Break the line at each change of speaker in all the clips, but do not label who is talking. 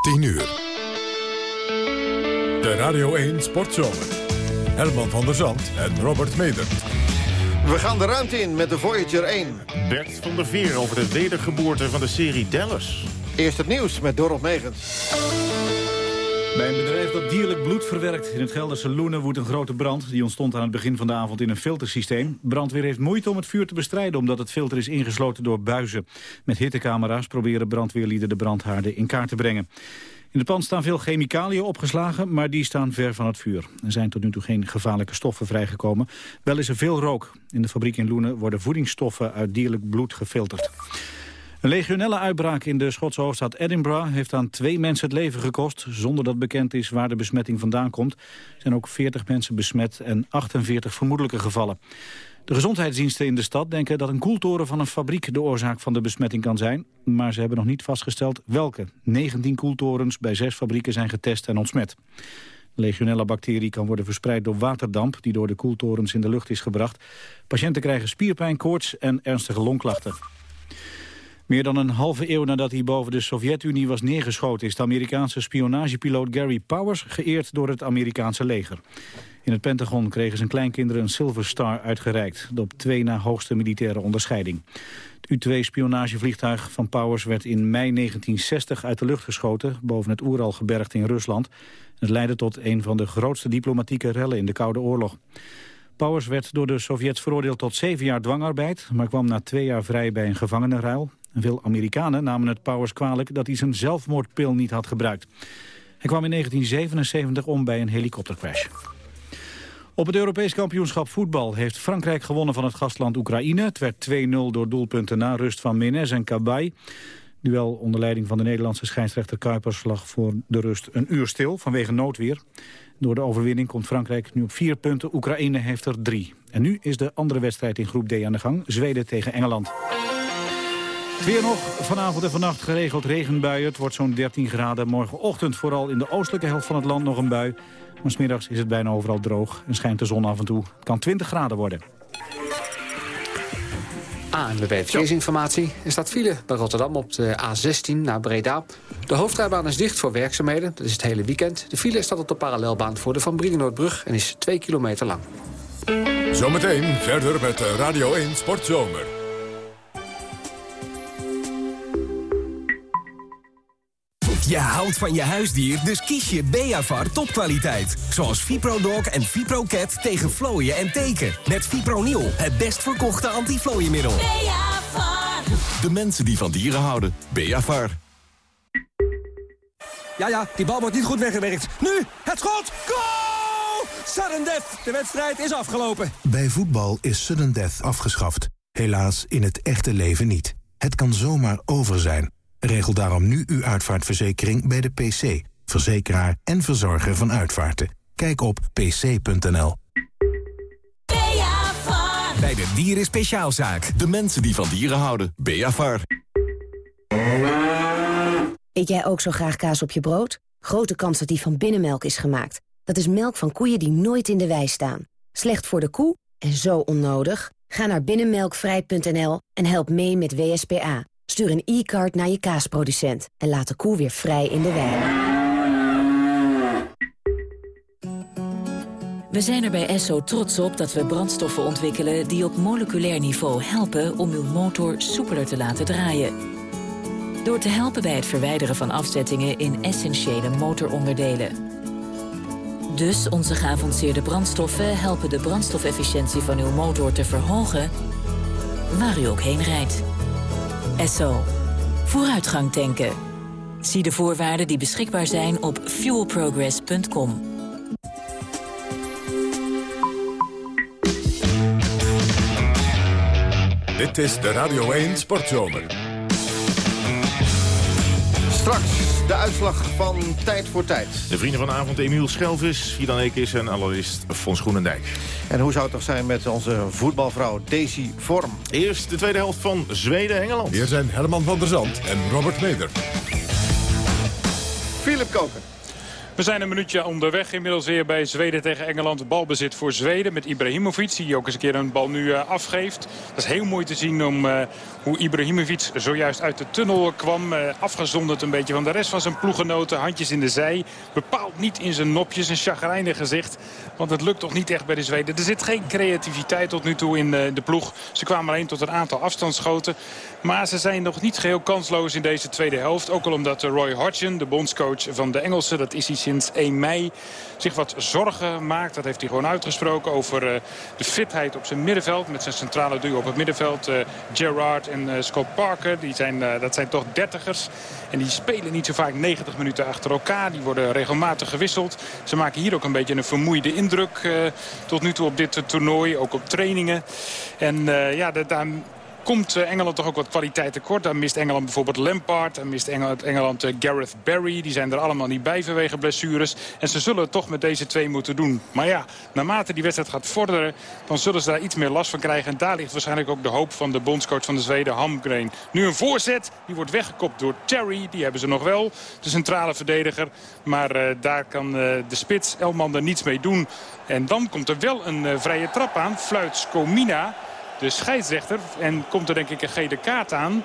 10 uur. De Radio 1 Sportzomer. Herman van der Zand en Robert Meder.
We gaan de ruimte in met de Voyager 1.
Bert van der Veer over de wedergeboorte van de serie Dallas.
Eerst het nieuws met Dorot Megens.
Bij een bedrijf dat dierlijk bloed verwerkt in het Gelderse Loenen woedt een grote brand. Die ontstond aan het begin van de avond in een filtersysteem. Brandweer heeft moeite om het vuur te bestrijden omdat het filter is ingesloten door buizen. Met hittecamera's proberen brandweerlieden de brandhaarden in kaart te brengen. In het pand staan veel chemicaliën opgeslagen, maar die staan ver van het vuur. Er zijn tot nu toe geen gevaarlijke stoffen vrijgekomen. Wel is er veel rook. In de fabriek in Loenen worden voedingsstoffen uit dierlijk bloed gefilterd. Een legionelle-uitbraak in de Schotse hoofdstad Edinburgh... heeft aan twee mensen het leven gekost... zonder dat bekend is waar de besmetting vandaan komt. Er zijn ook 40 mensen besmet en 48 vermoedelijke gevallen. De gezondheidsdiensten in de stad denken dat een koeltoren van een fabriek... de oorzaak van de besmetting kan zijn. Maar ze hebben nog niet vastgesteld welke. 19 koeltorens bij zes fabrieken zijn getest en ontsmet. Legionella-bacterie kan worden verspreid door waterdamp... die door de koeltorens in de lucht is gebracht. Patiënten krijgen spierpijn, koorts en ernstige longklachten. Meer dan een halve eeuw nadat hij boven de Sovjet-Unie was neergeschoten... is de Amerikaanse spionagepiloot Gary Powers geëerd door het Amerikaanse leger. In het Pentagon kregen zijn kleinkinderen een Silver Star uitgereikt... de op twee na hoogste militaire onderscheiding. Het U-2-spionagevliegtuig van Powers werd in mei 1960 uit de lucht geschoten... boven het Oeralgebergte in Rusland. Het leidde tot een van de grootste diplomatieke rellen in de Koude Oorlog. Powers werd door de Sovjets veroordeeld tot zeven jaar dwangarbeid... maar kwam na twee jaar vrij bij een gevangenenruil. Veel Amerikanen namen het Powers kwalijk dat hij zijn zelfmoordpil niet had gebruikt. Hij kwam in 1977 om bij een helikoptercrash. Op het Europees kampioenschap voetbal heeft Frankrijk gewonnen van het gastland Oekraïne. Het werd 2-0 door doelpunten na rust van Menes en Kabay. Duel onder leiding van de Nederlandse scheidsrechter Kuipers lag voor de rust een uur stil vanwege noodweer. Door de overwinning komt Frankrijk nu op vier punten. Oekraïne heeft er drie. En nu is de andere wedstrijd in groep D aan de gang. Zweden tegen Engeland. Weer nog vanavond en vannacht geregeld regenbuien. Het wordt zo'n 13 graden. Morgenochtend vooral in de oostelijke helft van het land nog een bui. Maar smiddags is het bijna overal droog en schijnt de zon af en toe. Het kan 20 graden worden.
ANWB Verkeersinformatie. Er staat file bij Rotterdam op de A16 naar Breda. De hoofdrijbaan is dicht voor werkzaamheden. Dat is het hele weekend. De file staat op de parallelbaan voor de Van Brienenoordbrug... en is 2 kilometer lang.
Zometeen verder met Radio 1 Sportzomer.
Je houdt van je huisdier, dus kies je Beavar topkwaliteit. Zoals ViproDog en ViproCat tegen vlooien en teken. Met Fipronil, het best verkochte antiflooienmiddel.
Beavar.
De mensen die van dieren houden. Beavar.
Ja, ja, die bal wordt niet goed weggewerkt. Nu, het schot! Goal! Sudden death, de wedstrijd is afgelopen.
Bij voetbal is sudden death afgeschaft. Helaas in het echte leven niet. Het kan zomaar over zijn. Regel daarom nu uw uitvaartverzekering bij de PC. Verzekeraar en verzorger van uitvaarten. Kijk op pc.nl.
Bij de Dieren Speciaalzaak. De mensen die van dieren houden. Beavar.
Eet jij ook zo graag kaas op je brood? Grote kans dat die van binnenmelk is gemaakt. Dat is melk van koeien die nooit in de wei staan. Slecht voor de koe en zo onnodig? Ga naar binnenmelkvrij.nl en help mee met WSPA. Stuur een e-card naar je kaasproducent en laat de koe weer vrij in de wei.
We zijn er bij Esso trots op dat we brandstoffen ontwikkelen... die op moleculair niveau helpen om uw motor soepeler te laten draaien. Door te helpen bij het verwijderen van afzettingen in essentiële motoronderdelen. Dus onze geavanceerde brandstoffen helpen de brandstofefficiëntie van uw motor te verhogen... waar u ook heen rijdt. Esso. Vooruitgang tanken. Zie de voorwaarden die beschikbaar zijn op fuelprogress.com.
Dit is de Radio 1 Sportzomer.
Straks de uitslag van Tijd voor Tijd.
De vrienden vanavond Emiel Schelvis, Fidan Ekis en allerlist Fons Groenendijk.
En hoe zou het toch zijn met onze voetbalvrouw Daisy Vorm?
Eerst de tweede helft van Zweden-Engeland.
Hier zijn Herman van der Zand en Robert Meder.
Philip Koken.
We zijn een minuutje onderweg inmiddels weer bij Zweden tegen Engeland. Balbezit voor Zweden met Ibrahimovic. Die ook eens een keer een bal nu uh, afgeeft. Dat is heel mooi te zien om uh, hoe Ibrahimovic zojuist uit de tunnel kwam. Uh, afgezonderd een beetje van de rest van zijn ploegenoten. Handjes in de zij. Bepaald niet in zijn nopjes. Een chagrijnig gezicht. Want het lukt toch niet echt bij de Zweden. Er zit geen creativiteit tot nu toe in de ploeg. Ze kwamen alleen tot een aantal afstandsschoten. Maar ze zijn nog niet geheel kansloos in deze tweede helft. Ook al omdat Roy Hodgson, de bondscoach van de Engelsen... dat is hij sinds 1 mei, zich wat zorgen maakt. Dat heeft hij gewoon uitgesproken over uh, de fitheid op zijn middenveld. Met zijn centrale duo op het middenveld. Gerrard en uh, Scott Parker, die zijn, dat zijn toch dertigers. En die spelen niet zo vaak 90 minuten achter elkaar. Die worden regelmatig gewisseld. Ze maken hier ook een beetje een vermoeide indruk tot nu toe op dit toernooi. Ook op trainingen. En ja, daar komt eh, Engeland toch ook wat kwaliteit tekort. Dan mist Engeland bijvoorbeeld Lampard. Dan mist Engeland, uh, Gareth Barry. Die zijn er allemaal niet bij vanwege blessures. En ze zullen het toch met deze twee moeten doen. Maar ja, naarmate die wedstrijd gaat vorderen... dan zullen ze daar iets meer last van krijgen. En daar ligt waarschijnlijk ook de hoop van de bondscoach van de Zweden, Hamgreen. Nu een voorzet. Die wordt weggekopt door Terry. Die hebben ze nog wel. De centrale verdediger. Maar uh, daar kan de spits Elman er niets mee doen. En dan komt er wel een vrije trap aan. Fluits Comina de scheidsrechter. En komt er denk ik een gele kaart aan.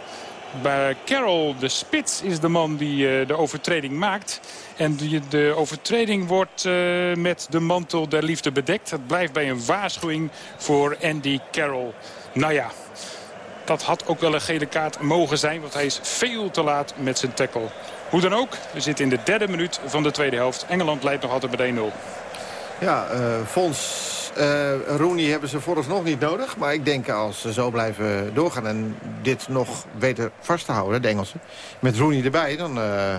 Bij Carroll, de spits, is de man die uh, de overtreding maakt. En de overtreding wordt uh, met de mantel der liefde bedekt. Het blijft bij een waarschuwing voor Andy Carroll. Nou ja, dat had ook wel een gele kaart mogen zijn. Want hij is veel te laat met zijn tackle. Hoe dan ook, we zitten in de derde minuut van de tweede helft. Engeland leidt nog altijd met 1-0.
Ja, uh, Fons Rooney hebben ze vooralsnog niet nodig. Maar ik denk als ze zo blijven doorgaan en dit nog weten vast te houden, de Engelsen. Met Rooney erbij, dan uh,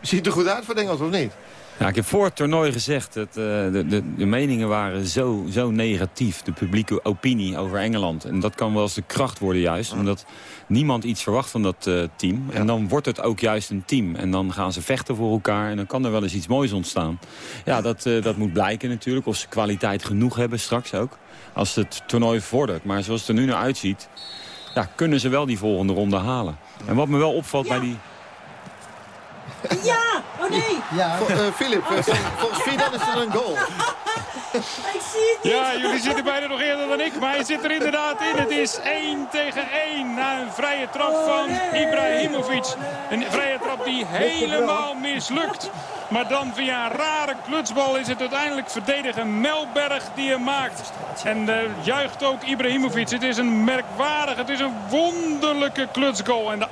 ziet het er goed uit voor de Engelsen, of niet?
Ja, ik heb voor het toernooi gezegd, dat uh, de, de, de, meningen waren zo, zo negatief. De publieke opinie over Engeland. En dat kan wel eens de kracht worden juist. Omdat niemand iets verwacht van dat uh, team. En dan wordt het ook juist een team. En dan gaan ze vechten voor elkaar. En dan kan er wel eens iets moois ontstaan. Ja, dat, uh, dat moet blijken natuurlijk. Of ze kwaliteit genoeg hebben straks ook. Als het toernooi vordert. Maar zoals het er nu naar uitziet... Ja, kunnen ze wel die volgende ronde halen. En wat me wel opvalt bij die...
Ja! Oh nee!
Ja. Filip, uh, volgens Fidan is er een goal.
Ik zie het niet.
Ja, jullie zitten bijna nog eerder dan ik, maar hij zit er inderdaad in. Het is 1 tegen 1 na een vrije trap
Oh,
van
nee.
Ibrahimovic. Een vrije trap die helemaal mislukt. Maar dan via een rare klutsbal is het uiteindelijk verdediger Melberg die hem maakt. En eh, juicht ook Ibrahimovic. Het is een merkwaardig, het is een wonderlijke klutsgoal. En de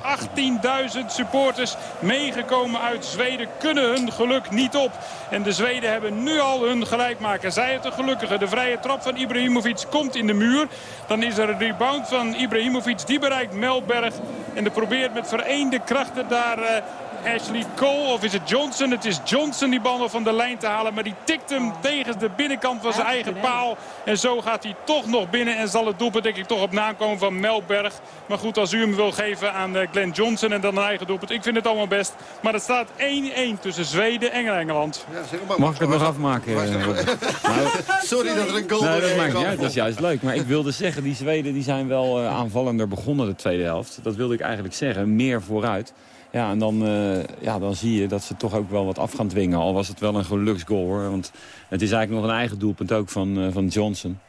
18.000 supporters meegekomen uit Zweden kunnen hun geluk niet op. En de Zweden hebben nu al hun gelijkmaker. Zij het een gelukkige. De vrije trap van Ibrahimovic komt in de muur. Dan is er een rebound van Ibrahimovic. Die bereikt Melberg. En de probeert met vereende krachten daar... Ashley Cole of is het Johnson? Het is Johnson die bal nog van de lijn te halen. Maar die tikt hem tegen de binnenkant van zijn eigen paal. En zo gaat hij toch nog binnen. En zal het doelpunt denk ik toch op naam komen van Melberg. Maar goed, als u hem wil geven aan eh, Glenn Johnson en dan een eigen doelpunt. Ik vind het allemaal best. Maar het staat 1-1 tussen Zweden en Engeland.
Ja, zeg maar.
Mag ik het nog afmaken? eh? Nou,
Sorry dat er een goal
Nee, dat
doorheen
maakt niet uit. Dat is juist leuk. Maar ik wilde zeggen, die Zweden die zijn wel eh, aanvallender begonnen de tweede helft. Dat wilde ik eigenlijk zeggen. Meer vooruit. Ja, en dan, eh, ja, dan zie je dat ze toch ook wel wat af gaan dwingen. Al was het wel een geluksgoal hoor. Want het is eigenlijk nog een eigen doelpunt ook van, eh, van Johnson.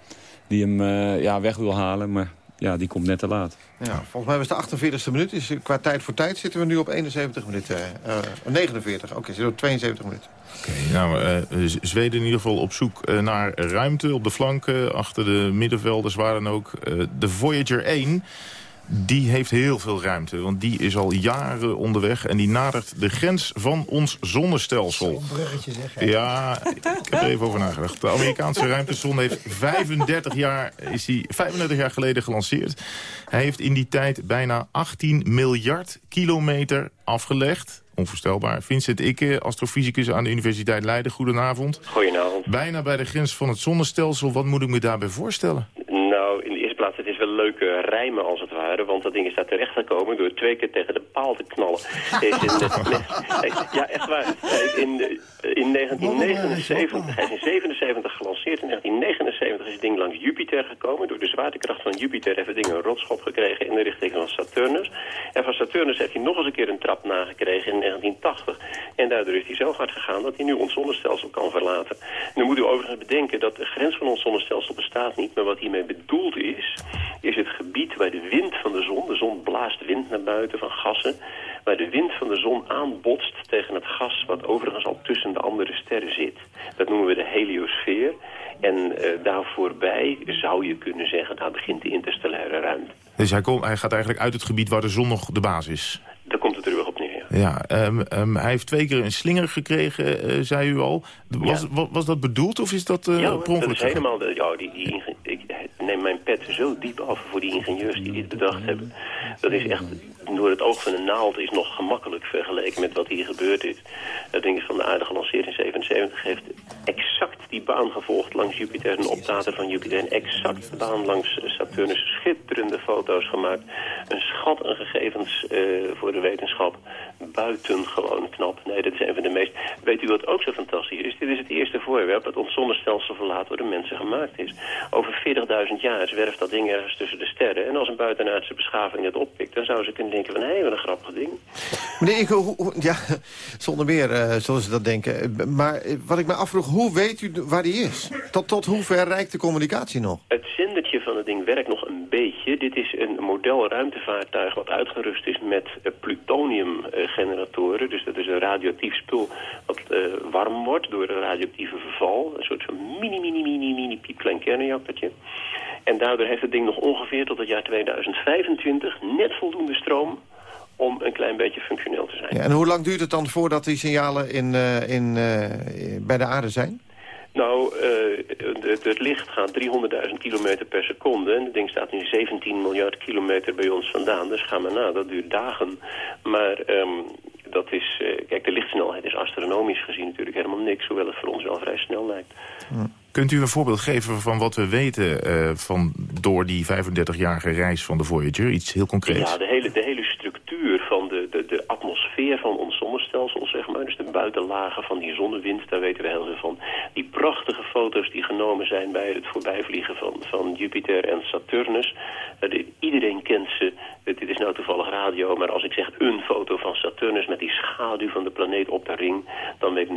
Die hem eh, ja, weg wil halen, maar ja, die komt net te laat.
Ja, volgens mij was de 48e minuut. Dus qua tijd voor tijd zitten we nu op 71 minuten. eh 49, oké, zitten we op 72 minuten.
Oké, nou, eh, Zweden in ieder geval op zoek eh, naar ruimte op de flanken. Achter de middenvelders waren ook eh, de Voyager 1. Die heeft heel veel ruimte, want die is al jaren onderweg... en die nadert de grens van ons zonnestelsel.
bruggetje zeg.
Ja, ik heb er even over nagedacht. De Amerikaanse ruimtesonde heeft 35 jaar, is die 35 jaar geleden gelanceerd. Hij heeft in die tijd bijna 18 miljard kilometer afgelegd. Onvoorstelbaar. Vincent Ikke, astrofysicus aan de Universiteit Leiden. Goedenavond.
Goedenavond.
Bijna bij de grens van het zonnestelsel. Wat moet ik me daarbij voorstellen?
Nou, plaats, het is wel leuke rijmen als het ware. Want dat ding is daar terecht gekomen door twee keer tegen de paal te knallen. Hij is in, ja, echt waar. Hij is in, in 1979, hij is in 77 gelanceerd. In 1979 is het ding langs Jupiter gekomen. Door de zwaartekracht van Jupiter heeft het ding een rotschop gekregen in de richting van Saturnus. En van Saturnus heeft hij nog eens een keer een trap nagekregen in 1980. En daardoor is hij zo hard gegaan dat hij nu ons zonnestelsel kan verlaten. Nu moet u overigens bedenken dat de grens van ons zonnestelsel bestaat niet. Maar wat hiermee bedoeld is, is het gebied waar de wind van de zon... de zon blaast wind naar buiten van gassen... waar de wind van de zon aanbotst tegen het gas... wat overigens al tussen de andere sterren zit. Dat noemen we de heliosfeer. En uh, daar voorbij zou je kunnen zeggen, daar begint de interstellaire ruimte.
Dus hij, komt, hij gaat eigenlijk uit het gebied waar de zon nog de baas is?
Daar komt het terug op neer, ja.
ja um, um, hij heeft twee keer een slinger gekregen, uh, zei u al. Was, ja. was, was, dat bedoeld of is dat uh,
ja, dat is helemaal... De, ja, die, die ik neem mijn pet zo diep af voor die ingenieurs die dit bedacht hebben. Dat is echt, door het oog van een naald is nog gemakkelijk vergeleken met wat hier gebeurd is. Dat ding is van de aarde gelanceerd in 77, heeft exact die baan gevolgd langs Jupiter, een optater van Jupiter. En exact de baan langs Saturnus, schitterende foto's gemaakt. Een schat aan gegevens uh, voor de wetenschap. Buitengewoon knap. Nee, dat is een van de meest... Weet u wat ook zo fantastisch is? Dit is het eerste voorwerp dat ons zonnestelsel verlaat door de mensen gemaakt is. Over 40.000 jaar zwerft dat ding ergens tussen de sterren. En als een buitenaardse beschaving het oppikt, dan zou ze kunnen denken van... hé, hey, wat een grappig ding.
Meneer ik, ja, zonder meer uh, zullen ze dat denken. Maar wat ik me afvroeg, hoe weet u waar die is? Tot, tot hoe ver reikt de communicatie nog?
Het zendertje van het ding werkt nog een beetje. Dit is een model ruimtevaartuig wat uitgerust is met uh, plutoniumgeneratoren. dus dat is een radioactief spul wat uh, warm wordt door een radioactieve verval. Een soort van mini, mini, mini, mini piepklein kernreactortje. En daardoor heeft het ding nog ongeveer tot het jaar 2025 net voldoende stroom om een klein beetje functioneel te zijn.
Ja, en hoe lang duurt het dan voordat die signalen in, uh, in, uh, bij de aarde zijn?
Nou, uh, het, het, licht gaat 300.000 kilometer per seconde. En het ding staat nu 17 miljard kilometer bij ons vandaan. Dus ga maar na, dat duurt dagen. Maar um, dat is... kijk, de lichtsnelheid is astronomisch gezien natuurlijk helemaal niks. Hoewel het voor ons wel vrij snel lijkt.
Hm. Kunt u een voorbeeld geven van wat we weten uh, van door die 35-jarige reis van de Voyager? Iets heel concreets?
Ja, de hele, de hele structuur van de, de, de atmosfeer van ons zonnestelsel, zeg maar. Dus de buitenlagen van die zonnewind, daar weten we heel veel van. Die prachtige foto's die genomen zijn bij het voorbijvliegen van, van Jupiter en Saturnus. Uh, de, iedereen kent ze. Dit is nou toevallig radio, maar als ik zeg een foto van Saturnus met die schaduw van de planeet op de ring, dan weet 90%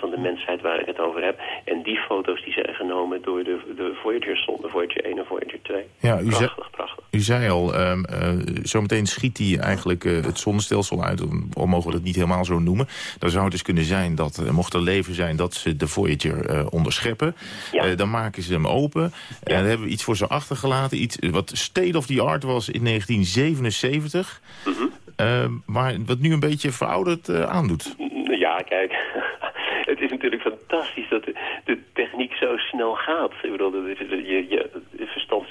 van de mensheid waar ik het over heb. En die foto's die zijn genomen door de, de Voyager-zonde, Voyager 1 en Voyager 2.
Ja, u
prachtig, prachtig.
U zei al, um, uh, zometeen schiet hij eigenlijk uh, het zonnestelsel uit, al mogen we dat niet helemaal zo noemen. Dan zou het dus kunnen zijn dat, uh, mocht er leven zijn, dat ze de Voyager onderscheppen.
Ja.
dan maken ze hem open. En dan hebben we iets voor ze achtergelaten, iets wat state of the art was in 1977.
Mm
-hmm. maar wat nu een beetje verouderd aandoet.
Ja, kijk... het is natuurlijk fantastisch dat de, techniek zo snel gaat. Ik bedoel, je, je,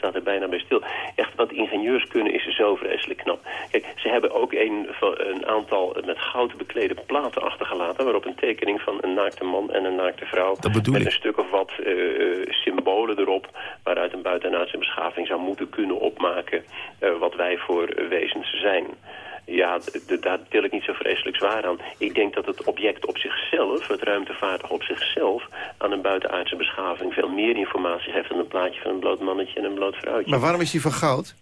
staat er bijna bij stil. Echt, wat ingenieurs kunnen is zo vreselijk knap. Kijk, ze hebben ook een, een aantal met goud beklede platen achtergelaten... waarop een tekening van een naakte man en een naakte vrouw... met
ik.
een stuk of wat uh, symbolen erop... waaruit een buitenaardse beschaving zou moeten kunnen opmaken... Uh, wat wij voor wezens zijn ja, daar deel ik niet zo vreselijk zwaar aan. Ik denk dat het object op zichzelf, het ruimtevaartuig op zichzelf... aan een buitenaardse beschaving veel meer informatie heeft... dan een plaatje van een bloot mannetje en een bloot vrouwtje.
Maar waarom is die van goud?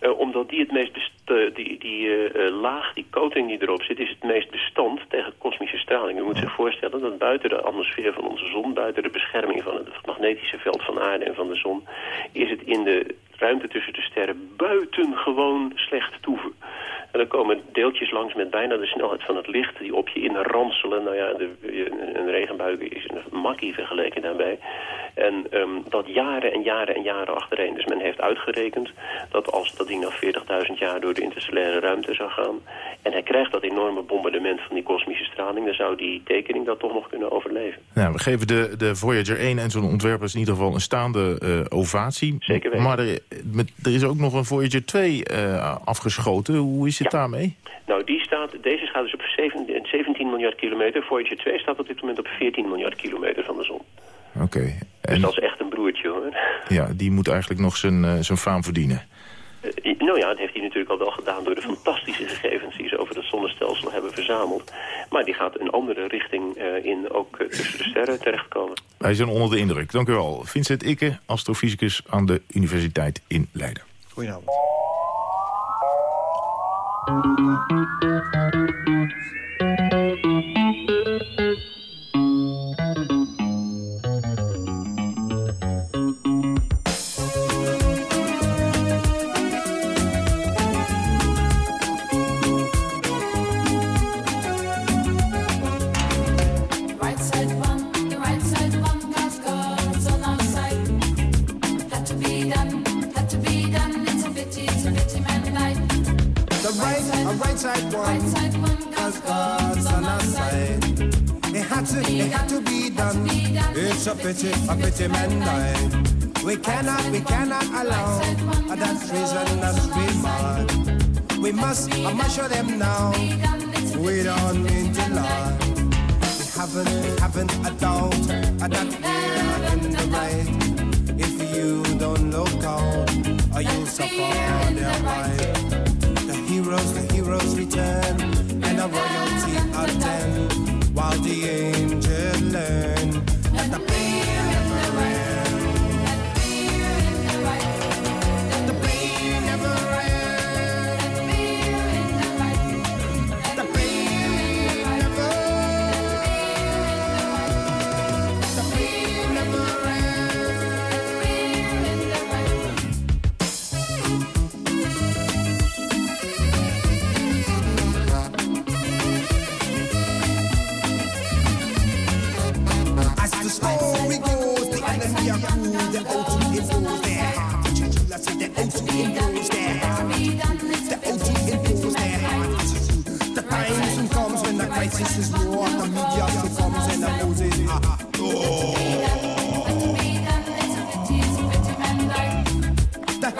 Uh, omdat die het meest uh, die, die uh, laag, die coating die erop zit, is het meest bestand tegen kosmische straling. U moet zich voorstellen dat buiten de atmosfeer van onze zon, buiten de bescherming van het magnetische veld van aarde en van de zon, is het in de ruimte tussen de sterren buitengewoon slecht toeven. En dan komen deeltjes langs met bijna de snelheid van het licht die op je in ranselen. Nou ja, de, een regenbui is een makkie vergeleken daarbij. En um, dat jaren en jaren en jaren achtereen. Dus men heeft uitgerekend dat als dat ding nou 40.000 jaar door de interstellaire ruimte zou gaan... en hij krijgt dat enorme bombardement van die kosmische straling... dan zou die tekening dat toch nog kunnen overleven.
Nou, we geven de, de Voyager 1 en zo'n ontwerpers in ieder geval een staande uh, ovatie.
Zeker weten.
Maar er, met, er is ook nog een Voyager 2 uh, afgeschoten. Hoe is het
ja.
daarmee?
Nou, die staat, deze gaat dus op 17, 17 miljard kilometer. Voyager 2 staat op dit moment op 14 miljard kilometer van de zon.
Oké. Okay.
Dus dat is echt een broertje, hoor.
Ja, die moet eigenlijk nog zijn, uh, zijn faam verdienen.
Nou ja, dat heeft hij natuurlijk al wel gedaan door de fantastische gegevens die ze over het zonnestelsel hebben verzameld. Maar die gaat een andere richting uh, in ook tussen de sterren terechtkomen.
Wij zijn onder de indruk. Dank u wel. Vincent Ikke, astrofysicus aan de Universiteit in Leiden.
Goedenavond.
Thank you. A pity, a pity man died. We cannot, we cannot allow that treason that's been mad. We must, I must show them now. We don't mean to lie. We haven't, we haven't a doubt that we're in the right. If you don't look out, or you'll suffer on their right. The heroes, the heroes return, and the royalty attend, while the angels learn that the The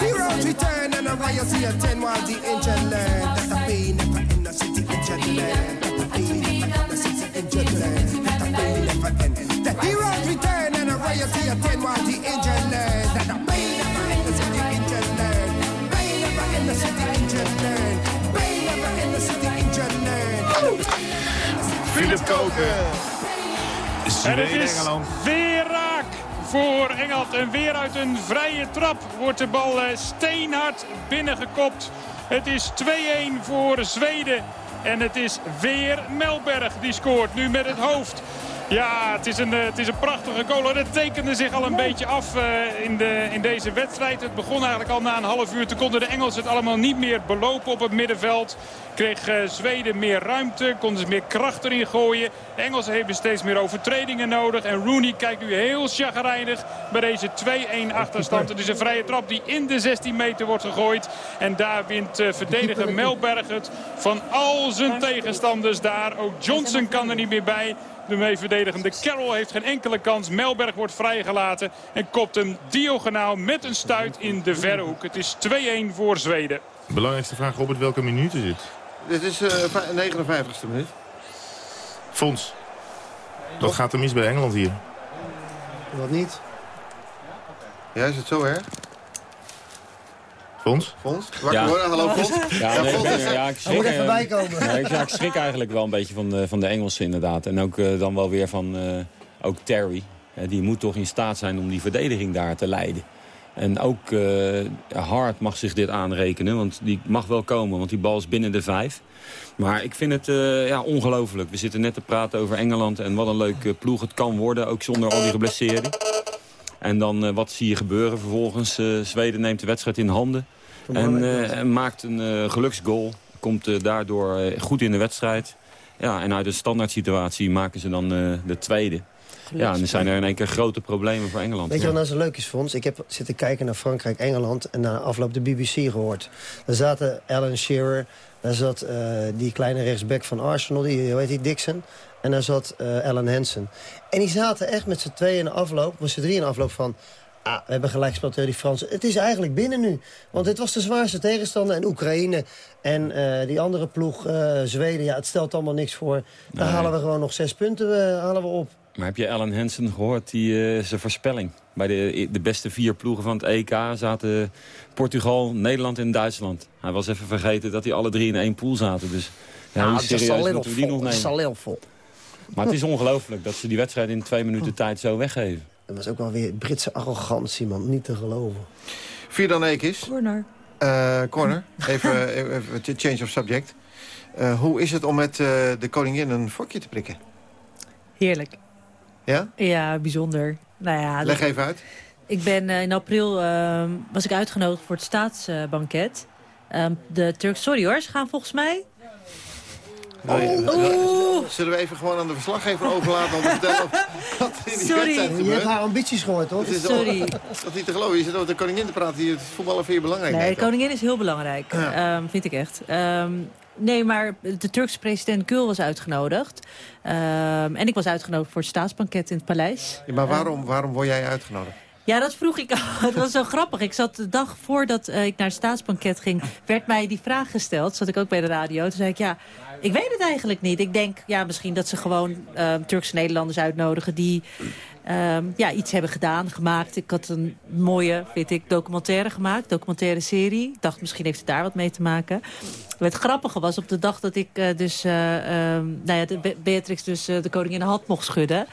heroes return and the royalty attend while the angel learn
Koken.
En het is weer raak voor Engeland. En weer uit een vrije trap wordt de bal eh, steenhard binnengekopt. Het is 2-1 voor Zweden. En het is weer Melberg die scoort. Nu met het hoofd. Ja, het is een, eh, het is een prachtige goal. Het tekende zich al een beetje af eh, in, de, in deze wedstrijd. Het begon eigenlijk al na een half uur. Toen konden de Engelsen het allemaal niet meer belopen op het middenveld. Kreeg eh, Zweden meer ruimte, konden ze meer kracht erin gooien. De Engelsen hebben steeds meer overtredingen nodig. En Rooney kijkt nu heel chagrijnig bij deze 2-1 achterstand. Het is een vrije trap die in de 16 meter wordt gegooid. En daar wint eh, verdediger Melberg het van al zijn tegenstanders daar. Ook Johnson kan er niet meer bij. De mee verdedigende Carroll heeft geen enkele kans. Melberg wordt vrijgelaten en kopt hem diagonaal met een stuit in de verre hoek. Het is 2-1 voor Zweden.
Belangrijkste vraag, Robert, welke minuut is het?
Dit is eh, de 59ste minuut.
Fons. Wat gaat er mis bij Engeland hier?
Wat niet? Ja, is het zo erg?
Fons?
Fons? Wakker worden, hallo Fons?
Ja, nee,
Fons
ik ben- ja, ik schrik,
moet even
eh,
bijkomen.
nee, ik, ja, ik schrik eigenlijk wel een beetje van de, van de Engelsen inderdaad. En ook eh, dan wel weer van eh, ook Terry. Die moet toch in staat zijn om die verdediging daar te leiden. En ook eh Hart mag zich dit aanrekenen, want die mag wel komen. Want die bal is binnen de vijf. Maar ik vind het eh, ja, ongelooflijk. We zitten net te praten over Engeland en wat een leuke ploeg het kan worden. Ook zonder al die geblesseerden. En dan eh, wat zie je gebeuren vervolgens? eh, Zweden neemt de wedstrijd in handen. En, eh, en maakt een geluksgoal. Komt daardoor goed in de wedstrijd. Ja, en uit een standaard situatie maken ze dan de tweede. Ja, en dan zijn er in één keer grote problemen voor Engeland.
Weet je wat nou zo leuk is, Fons? Ik heb zitten kijken naar Frankrijk, Engeland... en na afloop de BBC gehoord. Daar zaten Alan Shearer, daar zat eh, die kleine rechtsback van Arsenal... die, hoe heet die, Dixon... en daar zat eh, Alan Hansen. En die zaten echt met z'n tweeën in de afloop... met z'n drieën in de afloop van... Ah, we hebben gelijk gespeeld tegen die Fransen. Het is eigenlijk binnen nu. Want dit was de zwaarste tegenstander. En Oekraïne en eh, die andere ploeg, Zweden... ja, het stelt allemaal niks voor. Daar
Nee.
halen we gewoon nog zes punten halen we op.
Maar heb je Alan Hansen gehoord, die, zijn voorspelling? Bij de, de beste vier ploegen van het EK zaten Portugal, Nederland en Duitsland. Hij was even vergeten dat die alle drie in één pool zaten. Dus ja,
Nou,
hoe
is
serieus moeten we die
is al heel vol.
Maar het is ongelooflijk dat ze die wedstrijd in twee minuten tijd zo weggeven.
Dat was ook wel weer Britse arrogantie, man. Niet te geloven.
Vierdan Eekis.
Corner.
Eh, corner. Even, even even change of subject. Eh, hoe is het om met eh, de koningin een fokje te prikken?
Heerlijk.
Ja?
Ja, bijzonder. Nou ja,
Leg
dat-
even uit.
Ik ben eh, in april ehm, was ik uitgenodigd voor het staatsbanket. Ehm, de Turk, sorry hoor, ze gaan volgens mij. Oeh.
zullen- we even gewoon aan de verslaggever overlaten om te vertellen wat er in die
Sorry.
Je hebt haar ambities gehoord,
is
Sorry.
Dat is niet te geloven. Je zit over de koningin te praten. Die het voetballen vind je belangrijk.
Nee, de koningin is heel belangrijk, ehm, vind ik echt. Ehm, Nee, maar de Turkse president Gül was uitgenodigd. Ehm, en ik was uitgenodigd voor het staatsbanket in het paleis.
Ja, maar waarom, waarom word jij uitgenodigd?
Ja, dat vroeg ik al. Het was zo grappig. Ik zat de dag voordat uh, ik naar het staatsbanket ging... werd mij die vraag gesteld. Zat ik ook bij de radio. Toen zei ik, ja, ik weet het eigenlijk niet. Ik denk, ja, misschien dat ze gewoon uh, Turkse Nederlanders uitnodigen... die uh, ja, iets hebben gedaan, gemaakt. Ik had een mooie, weet ik, documentaire gemaakt. Documentaire serie. Ik dacht, misschien heeft het daar wat mee te maken. Het grappige was, op de dag dat ik uh, dus... Uh, nou ja, de Beatrix dus de koningin de hand mocht schudden...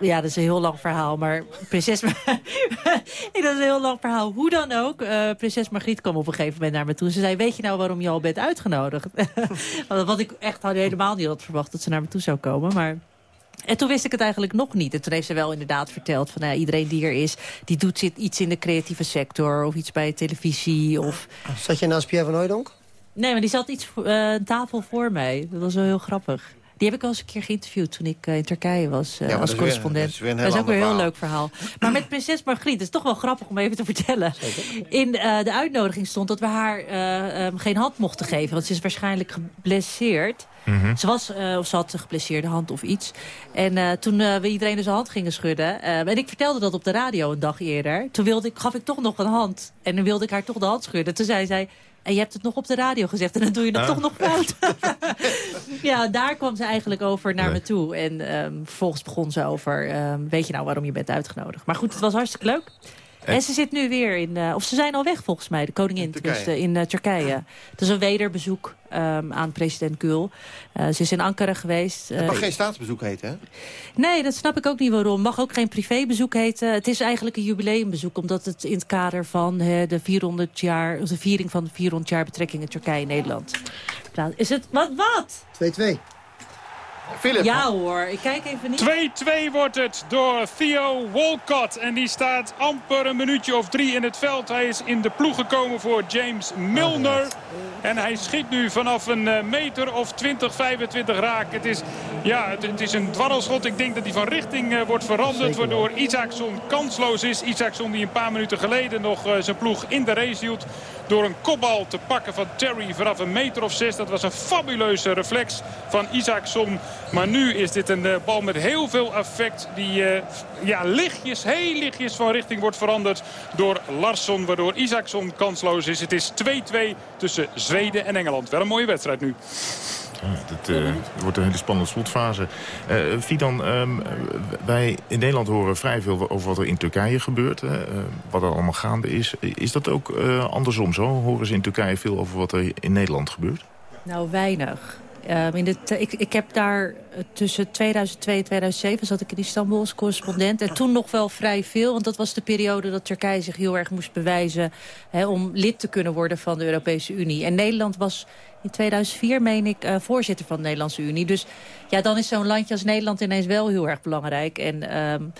Ja, dat is een heel lang verhaal, maar prinses... dat is een heel lang verhaal. Hoe dan ook, uh, prinses Margriet kwam op een gegeven moment naar me toe. Ze zei, weet je nou waarom je al bent uitgenodigd? Wat ik echt had helemaal niet had verwacht dat ze naar me toe zou komen, maar... En toen wist ik het eigenlijk nog niet. En toen heeft ze wel inderdaad verteld van nou, iedereen die er is... die doet iets in de creatieve sector of iets bij televisie. Of...
Zat je naast Pierre van Hooydonk?
Nee, maar die zat iets uh, een tafel voor mij. Dat was wel heel grappig. Die heb ik al eens een keer geïnterviewd toen ik uh, in Turkije was uh, ja, als correspondent.
Weer, dat
is, dat is ook weer een heel leuk verhaal. Maar met prinses Margriet, het is toch wel grappig om even te vertellen. In uh, de uitnodiging stond dat we haar um, geen hand mochten geven. Want ze is waarschijnlijk geblesseerd. Mm -hmm. Ze, was, of ze had een geblesseerde hand of iets. En toen we iedereen dus een hand gingen schudden. en ik vertelde dat op de radio een dag eerder. Toen wilde ik, gaf ik toch nog een hand. En dan wilde ik haar toch de hand schudden. Toen zei zij... En je hebt het nog op de radio gezegd en dan doe je het toch nog fout. ja, daar kwam ze eigenlijk over naar me toe. En um, vervolgens begon ze over, um, weet je nou waarom je bent uitgenodigd. Maar goed, het was hartstikke leuk. En ze zit nu weer in, uh, of ze zijn al weg volgens mij, de koningin in Turkije. in uh, Turkije. Het is een wederbezoek um, aan president Gül. Uh, ze is in Ankara geweest.
Het mag geen staatsbezoek heten, hè?
Nee, dat snap ik ook niet waarom. mag ook geen privébezoek heten. Het is eigenlijk een jubileumbezoek, omdat het in het kader van de, 400 jaar, de viering van de 400 jaar betrekkingen Turkije-Nederland. Is het, wat, wat?
2-2.
Philip.
Ja hoor, ik kijk even niet.
2-2 wordt het door Theo Walcott. En die staat amper een minuutje of drie in het veld. Hij is in de ploeg gekomen voor James Milner. En hij schiet nu vanaf een meter of 20, 25 raak. Het is, ja, het, het is een dwarrelschot. Ik denk dat hij van richting uh, wordt veranderd. Waardoor Isaacson kansloos is. Isaacson die een paar minuten geleden nog uh, zijn ploeg in de race hield. Door een kopbal te pakken van Terry vanaf een meter of zes. Dat was een fabuleuze reflex van Isaacson. Maar nu is dit een uh, bal met heel veel effect. Die ja, lichtjes, heel lichtjes van richting wordt veranderd door Larsson. Waardoor Isaacson kansloos is. Het is 2-2 tussen Zweden en Engeland. Wel een mooie wedstrijd nu.
Dat uh, wordt een hele spannende slotfase. Uh, Fidan, um, wij in Nederland horen vrij veel over wat er in Turkije gebeurt. Uh, wat er allemaal gaande is. Is dat ook andersom zo? Horen ze in Turkije veel over wat er in Nederland gebeurt?
Nou, weinig. Uh, in ik, ik heb daar tussen 2002 en 2007 zat ik in Istanbul als correspondent. En toen nog wel vrij veel, want dat was de periode dat Turkije zich heel erg moest bewijzen... Om lid te kunnen worden van de Europese Unie. En Nederland was in 2004, meen ik, uh, voorzitter van de Nederlandse Unie. Dus ja, dan is zo'n landje als Nederland ineens wel heel erg belangrijk. En... Um,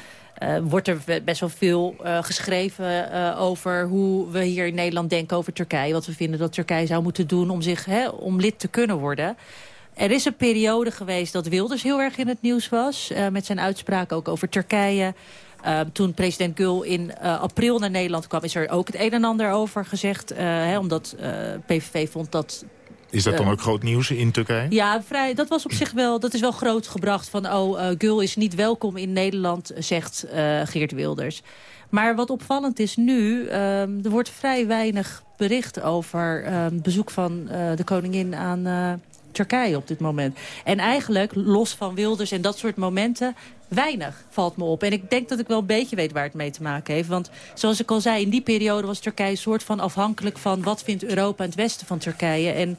Uh, wordt er best wel veel uh, geschreven over hoe we hier in Nederland denken over Turkije. Wat we vinden dat Turkije zou moeten doen om, zich, hè, om lid te kunnen worden. Er is een periode geweest dat Wilders heel erg in het nieuws was. met zijn uitspraken ook over Turkije. toen president Gül in april naar Nederland kwam... is er ook het een en ander over gezegd. Hè, omdat PVV vond dat
is dat dan ook groot nieuws in Turkije?
Ja, vrij, dat was op zich wel, dat is wel groot gebracht. Van, oh, uh, Gül is niet welkom in Nederland, zegt uh, Geert Wilders. Maar wat opvallend is nu, uh, er wordt vrij weinig bericht over het bezoek van uh, de koningin aan Turkije op dit moment. En eigenlijk, los van Wilders en dat soort momenten... weinig valt me op. En ik denk dat ik wel een beetje weet waar het mee te maken heeft. Want zoals ik al zei, in die periode was Turkije een soort van afhankelijk van... wat vindt Europa en het westen van Turkije. En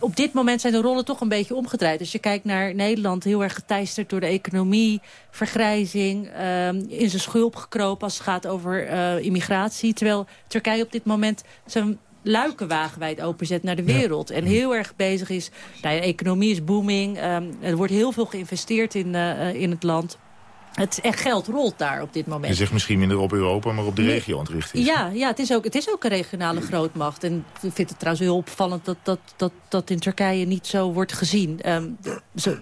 op dit moment zijn de rollen toch een beetje omgedraaid. Als je kijkt naar Nederland, heel erg geteisterd door de economie, vergrijzing, um, in zijn schulp gekropen als het gaat over uh, immigratie. Terwijl Turkije op dit moment zijn luiken wagenwijd openzet naar de wereld. Ja. En heel erg bezig is, nou, de economie is booming, um, er wordt heel veel geïnvesteerd in, uh, in het land. Het echt geld rolt daar op dit moment.
Je zegt misschien minder op Europa, maar op de regio aan het richten is.
Ja, ja het, is ook, het is ook een regionale grootmacht. En ik vind het trouwens heel opvallend dat dat, dat, dat in Turkije niet zo wordt gezien. Ehm,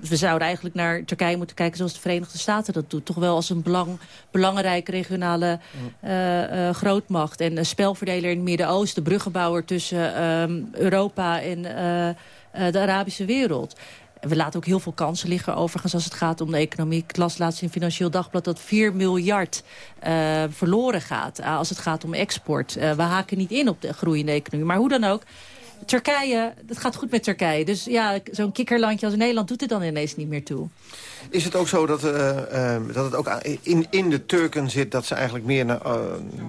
we zouden eigenlijk naar Turkije moeten kijken zoals de Verenigde Staten dat doet. Toch wel als een belang, belangrijke regionale uh, grootmacht. En een spelverdeler in het Midden-Oosten, bruggenbouwer tussen ehm, Europa en uh, de Arabische wereld. We laten ook heel veel kansen liggen overigens als het gaat om de economie. Ik las laatst in Financieel Dagblad dat 4 miljard uh, verloren gaat uh, als het gaat om export. Uh, we haken niet in op de groeiende economie. Maar hoe dan ook, Turkije, het gaat goed met Turkije. Dus ja, zo'n kikkerlandje als Nederland doet het dan ineens niet meer toe.
Is het ook zo dat, uh, uh, dat het ook in, in de Turken zit... dat ze eigenlijk meer naar, uh,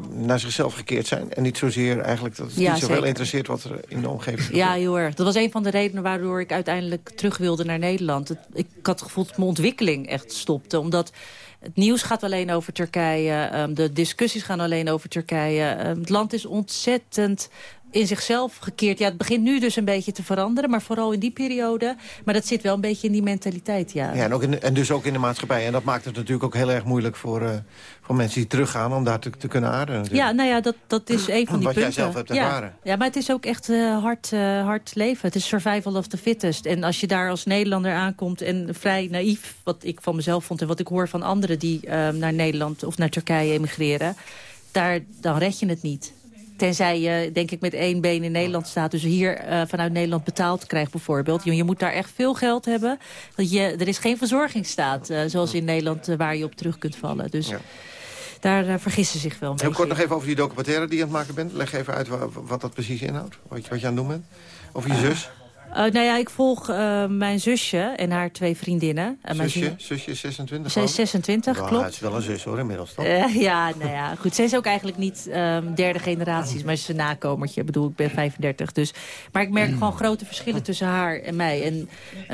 naar zichzelf gekeerd zijn? En niet zozeer eigenlijk dat het ja, niet zoveel zeker. interesseert wat er in de omgeving gebeurt?
Ja, heel erg. Dat was een van de redenen waardoor ik uiteindelijk terug wilde naar Nederland. Het, ik had het gevoel dat mijn ontwikkeling echt stopte. Omdat het nieuws gaat alleen over Turkije. Um, de discussies gaan alleen over Turkije. Um, het land is ontzettend in zichzelf gekeerd. Ja, het begint nu dus een beetje te veranderen, maar vooral in die periode. Maar dat zit wel een beetje in die mentaliteit, ja.
ja en, ook in, en dus ook in de maatschappij. En dat maakt het natuurlijk ook heel erg moeilijk voor, uh, voor mensen die teruggaan... om daar te, te kunnen aarden. Natuurlijk.
Ja, nou ja, dat, dat is een van die
Wat
punten.
jij zelf hebt ervaren.
Ja, ja maar het is ook echt uh, hard, uh, hard leven. Het is survival of the fittest. En als je daar als Nederlander aankomt en vrij naïef... wat ik van mezelf vond en wat ik hoor van anderen... die naar Nederland of naar Turkije emigreren... Daar, dan red je het niet. Tenzij je, denk ik, met één been in Nederland staat. Dus hier uh, vanuit Nederland betaald krijgt bijvoorbeeld. Je, je, moet daar echt veel geld hebben. Want je, er is geen verzorgingsstaat, uh, zoals in Nederland, uh, waar je op terug kunt vallen. Dus... Ja. Daar vergissen zich wel een
Heel kort nog even over die documentaire die je aan het maken bent. Leg even uit wat, wat dat precies inhoudt. Wat je, wat je aan het doen bent. Over je zus.
Uh, nou ja, ik volg uh, mijn zusje en haar twee vriendinnen.
Uh, zusje? Mijn zusje is 26?
Zij is 26,
wow,
klopt.
Het is wel een zus hoor, inmiddels toch?
ja, nou ja, goed. Zij is ook eigenlijk niet um, derde generaties, maar ze is een nakomertje. Ik bedoel, ik ben 35. Dus. Maar ik merk gewoon grote verschillen tussen haar en mij. En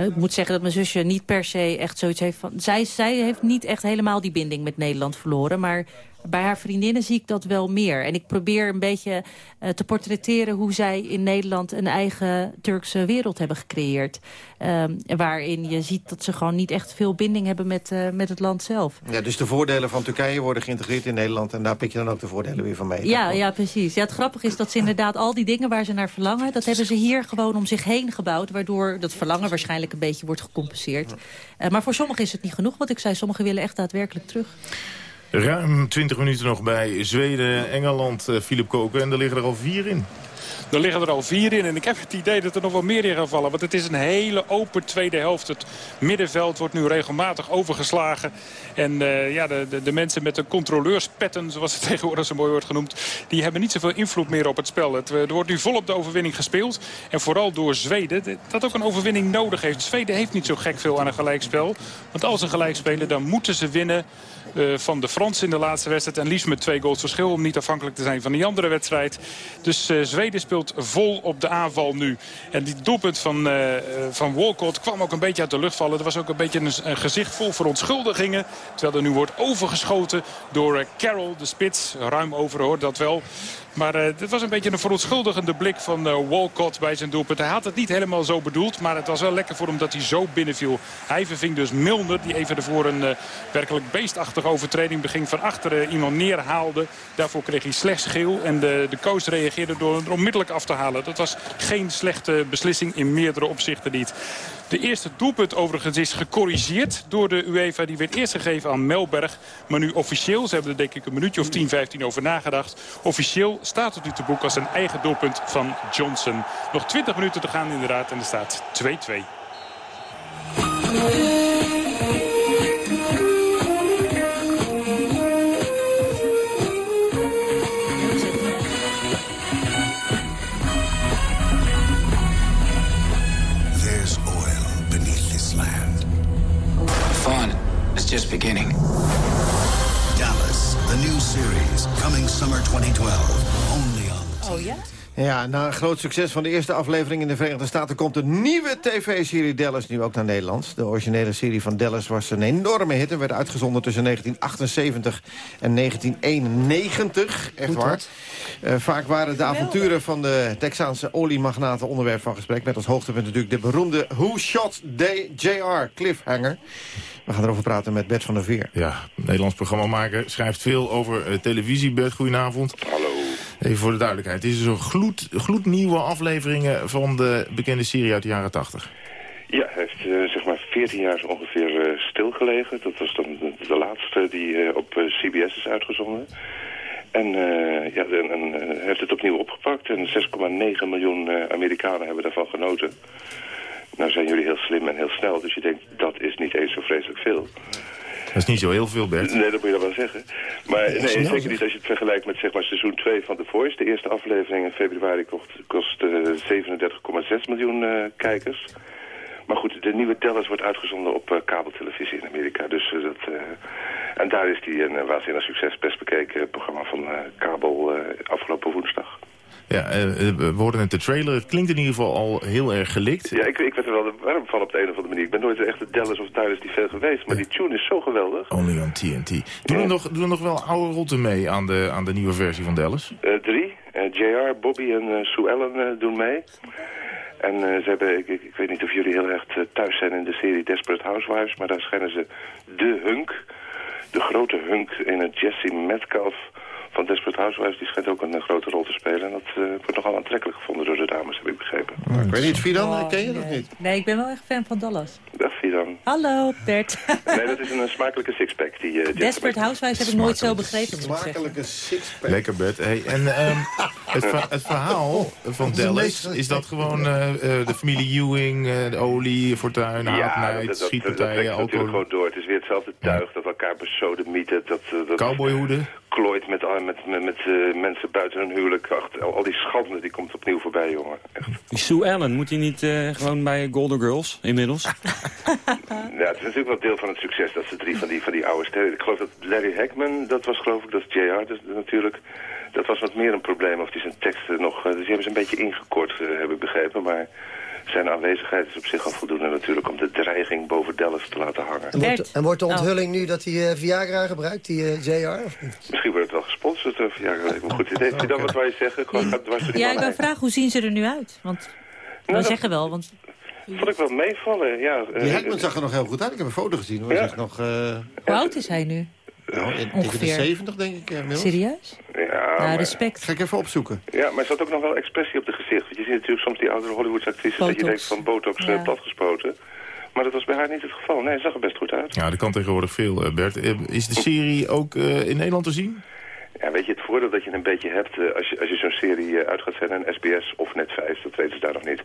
ik moet zeggen dat mijn zusje niet per se echt zoiets heeft van... Zij, zij heeft niet echt helemaal die binding met Nederland verloren, maar bij haar vriendinnen zie ik dat wel meer. En ik probeer een beetje uh, te portretteren hoe zij in Nederland een eigen Turkse wereld hebben gecreëerd. Um, waarin je ziet dat ze gewoon niet echt veel binding hebben met, uh, met het land zelf.
Ja, dus de voordelen van Turkije worden geïntegreerd in Nederland... en daar pik je dan ook de voordelen weer van mee.
Ja, ja precies. Ja, het grappige is dat ze inderdaad al die dingen waar ze naar verlangen... dat hebben ze hier gewoon om zich heen gebouwd... waardoor dat verlangen waarschijnlijk een beetje wordt gecompenseerd. Uh, maar voor sommigen is het niet genoeg, wat ik zei. Sommigen willen echt daadwerkelijk terug.
Ruim 20 minuten nog bij Zweden, Engeland, uh, Philip Koken. En er liggen er al vier in.
Er liggen er al vier in en ik heb het idee dat er nog wel meer in gaan vallen. Want het is een hele open tweede helft. Het middenveld wordt nu regelmatig overgeslagen. En uh, ja, de, de, de, mensen met de controleurspetten, zoals het tegenwoordig zo mooi wordt genoemd... die hebben niet zoveel invloed meer op het spel. Het, er wordt nu volop de overwinning gespeeld. En vooral door Zweden, dat ook een overwinning nodig heeft. Zweden heeft niet zo gek veel aan een gelijkspel. Want als ze gelijk spelen, dan moeten ze winnen... Uh, van de Fransen in de laatste wedstrijd. En liefst met twee goals verschil om niet afhankelijk te zijn van die andere wedstrijd. Dus uh, Zweden speelt vol op de aanval nu. En die doelpunt van, uh, van Walcott kwam ook een beetje uit de lucht vallen. Er was ook een beetje een, een gezicht vol verontschuldigingen. Terwijl er nu wordt overgeschoten door Carroll, de spits. Ruim over hoor dat wel. Maar uh, het was een beetje een verontschuldigende blik van uh, Walcott bij zijn doelpunt. Hij had het niet helemaal zo bedoeld, maar het was wel lekker voor hem dat hij zo binnenviel. Hij verving dus Milner, die even ervoor een uh, werkelijk beestachtige overtreding beging. Van achteren iemand neerhaalde. Daarvoor kreeg hij slechts geel. En de, de coach reageerde door hem onmiddellijk af te halen. Dat was geen slechte beslissing in meerdere opzichten niet. De eerste doelpunt overigens is gecorrigeerd door de UEFA. Die werd eerst gegeven aan Melberg. Maar nu officieel, ze hebben er denk ik een minuutje of 10, 15 over nagedacht. Officieel staat het nu te boek als een eigen doelpunt van Johnson. Nog 20 minuten te gaan inderdaad en er staat 2-2.
Just beginning.
Dallas, the new series, coming summer 2012. Only on
Oh ja?
Ja, na een groot succes van de eerste aflevering in de Verenigde Staten... komt een nieuwe tv-serie Dallas nu ook naar Nederland. De originele serie van Dallas was een enorme hit... en werd uitgezonden tussen 1978 en 1991. Echt waar. Uh, vaak waren de avonturen van de Texaanse oliemagnaten onderwerp van gesprek... met als hoogtepunt natuurlijk de beroemde Who Shot JR cliffhanger. We gaan erover praten met Bert van der Veer.
Ja, Nederlands programmamaker schrijft veel over uh, televisie. Bert, goedenavond.
Hallo.
Even voor de duidelijkheid. Het is dus een gloed, gloednieuwe afleveringen van de bekende serie uit de jaren 80.
Ja, hij heeft uh, zeg maar 14 jaar ongeveer uh, stilgelegen. Dat was dan de, laatste die uh, op CBS is uitgezonden. En ja, en, en heeft het opnieuw opgepakt. En 6,9 miljoen Amerikanen hebben daarvan genoten. Nou zijn jullie heel slim en heel snel, dus je denkt dat is niet eens zo vreselijk veel.
Dat is niet zo heel veel, Bert.
Nee, dat moet je dan wel zeggen. Maar nee, zeker niet als je het vergelijkt met zeg maar, seizoen 2 van The Voice. De eerste aflevering in februari kost, kost uh, 37,6 miljoen uh, kijkers. Maar goed, de nieuwe Dallas wordt uitgezonden op uh, kabeltelevisie in Amerika. Dus, dat, en daar is die een waanzinnig succes best bekeken programma van kabel afgelopen woensdag.
Ja, we hoorden net de trailer. Het klinkt in ieder geval al heel erg gelikt.
Ja, ik, ik werd er wel warm van op de een of andere manier. Ik ben nooit echt de Dallas of Dallas die veel geweest. Maar die tune is zo geweldig.
Only on TNT. Doen, er, nog, doen er nog wel oude rotten mee aan de, aan de nieuwe versie van Dallas?
Uh, drie. Uh, JR, Bobby en uh, Sue Ellen doen mee. En ze hebben, ik, ik, weet niet of jullie heel erg thuis zijn in de serie Desperate Housewives. Maar daar schijnen ze de hunk, de grote hunk in het Jesse Metcalf van Desperate Housewives, die schijnt ook een, grote rol te spelen. En dat uh, wordt nogal aantrekkelijk gevonden door de dames, heb ik begrepen.
ik weet niet, Fidan, oh, ken je dat niet?
Nee, ik ben wel echt fan van Dallas.
Dag Fidan.
Hallo, Bert.
nee, dat is een, smakelijke sixpack. Die, uh,
Desperate Housewives heb ik nooit zo begrepen.
Smakelijke sixpack.
Lekker, Bert. Hey, en um, het, ver het, verhaal van Dallas, is dat gewoon uh, de familie Ewing, de olie, fortuin, haatnijd, ja, schietpartijen,
dat, dat, dat natuurlijk gewoon door. Het is weer hetzelfde tuig dat elkaar besodemieten. Dat, dat,
Cowboyhoeden?
klooit met, met, met, met uh, mensen buiten hun huwelijk. Ach, al, al, die schande die komt opnieuw voorbij, jongen. Echt.
Die Sue Allen, moet hij niet uh, gewoon bij Golden Girls inmiddels?
ja, het is natuurlijk wel deel van het succes dat ze drie van die, van die oude sterren... Ik geloof dat Larry Hackman, dat was geloof ik, dat is JR dus, natuurlijk... Dat was wat meer een probleem of die zijn teksten nog... Dus die hebben ze een beetje ingekort, heb ik begrepen, maar zijn aanwezigheid is op zich al voldoende natuurlijk om de dreiging boven Dallas te laten hangen.
En wordt, en wordt de onthulling nu dat hij uh, Viagra gebruikt, die uh, JR?
Misschien wordt het wel gesponsord door Viagra. Maar goed, heeft hij dan wat wij zeggen? Gewoon,
ja, ik wil vragen, hoe zien ze er nu uit? Want we nou, zeggen wel, want...
Vond ik wel meevallen, ja.
Die Heckman zag er nog heel goed uit. Ik heb een foto gezien. Hoor. Ja. Nog, uh...
Hoe oud is hij nu?
In, Ongeveer. de 70, denk ik. Inmiddels.
Serieus?
Ja,
nou, respect.
Ga ik even opzoeken.
Ja, maar er zat ook nog wel expressie op de gezicht. Want je ziet natuurlijk soms die oudere Hollywood-actrices... dat je denkt van botox ja. platgespoten. Maar dat was bij haar niet het geval. Nee, zag er best goed uit.
Ja, dat kan tegenwoordig veel, Bert. Is de serie ook uh, in Nederland te zien?
Weet je, het voordeel dat je een beetje hebt uh, als je, als je zo'n serie uh, uit gaat zetten... en SBS of Net5, dat weten ze daar nog niet,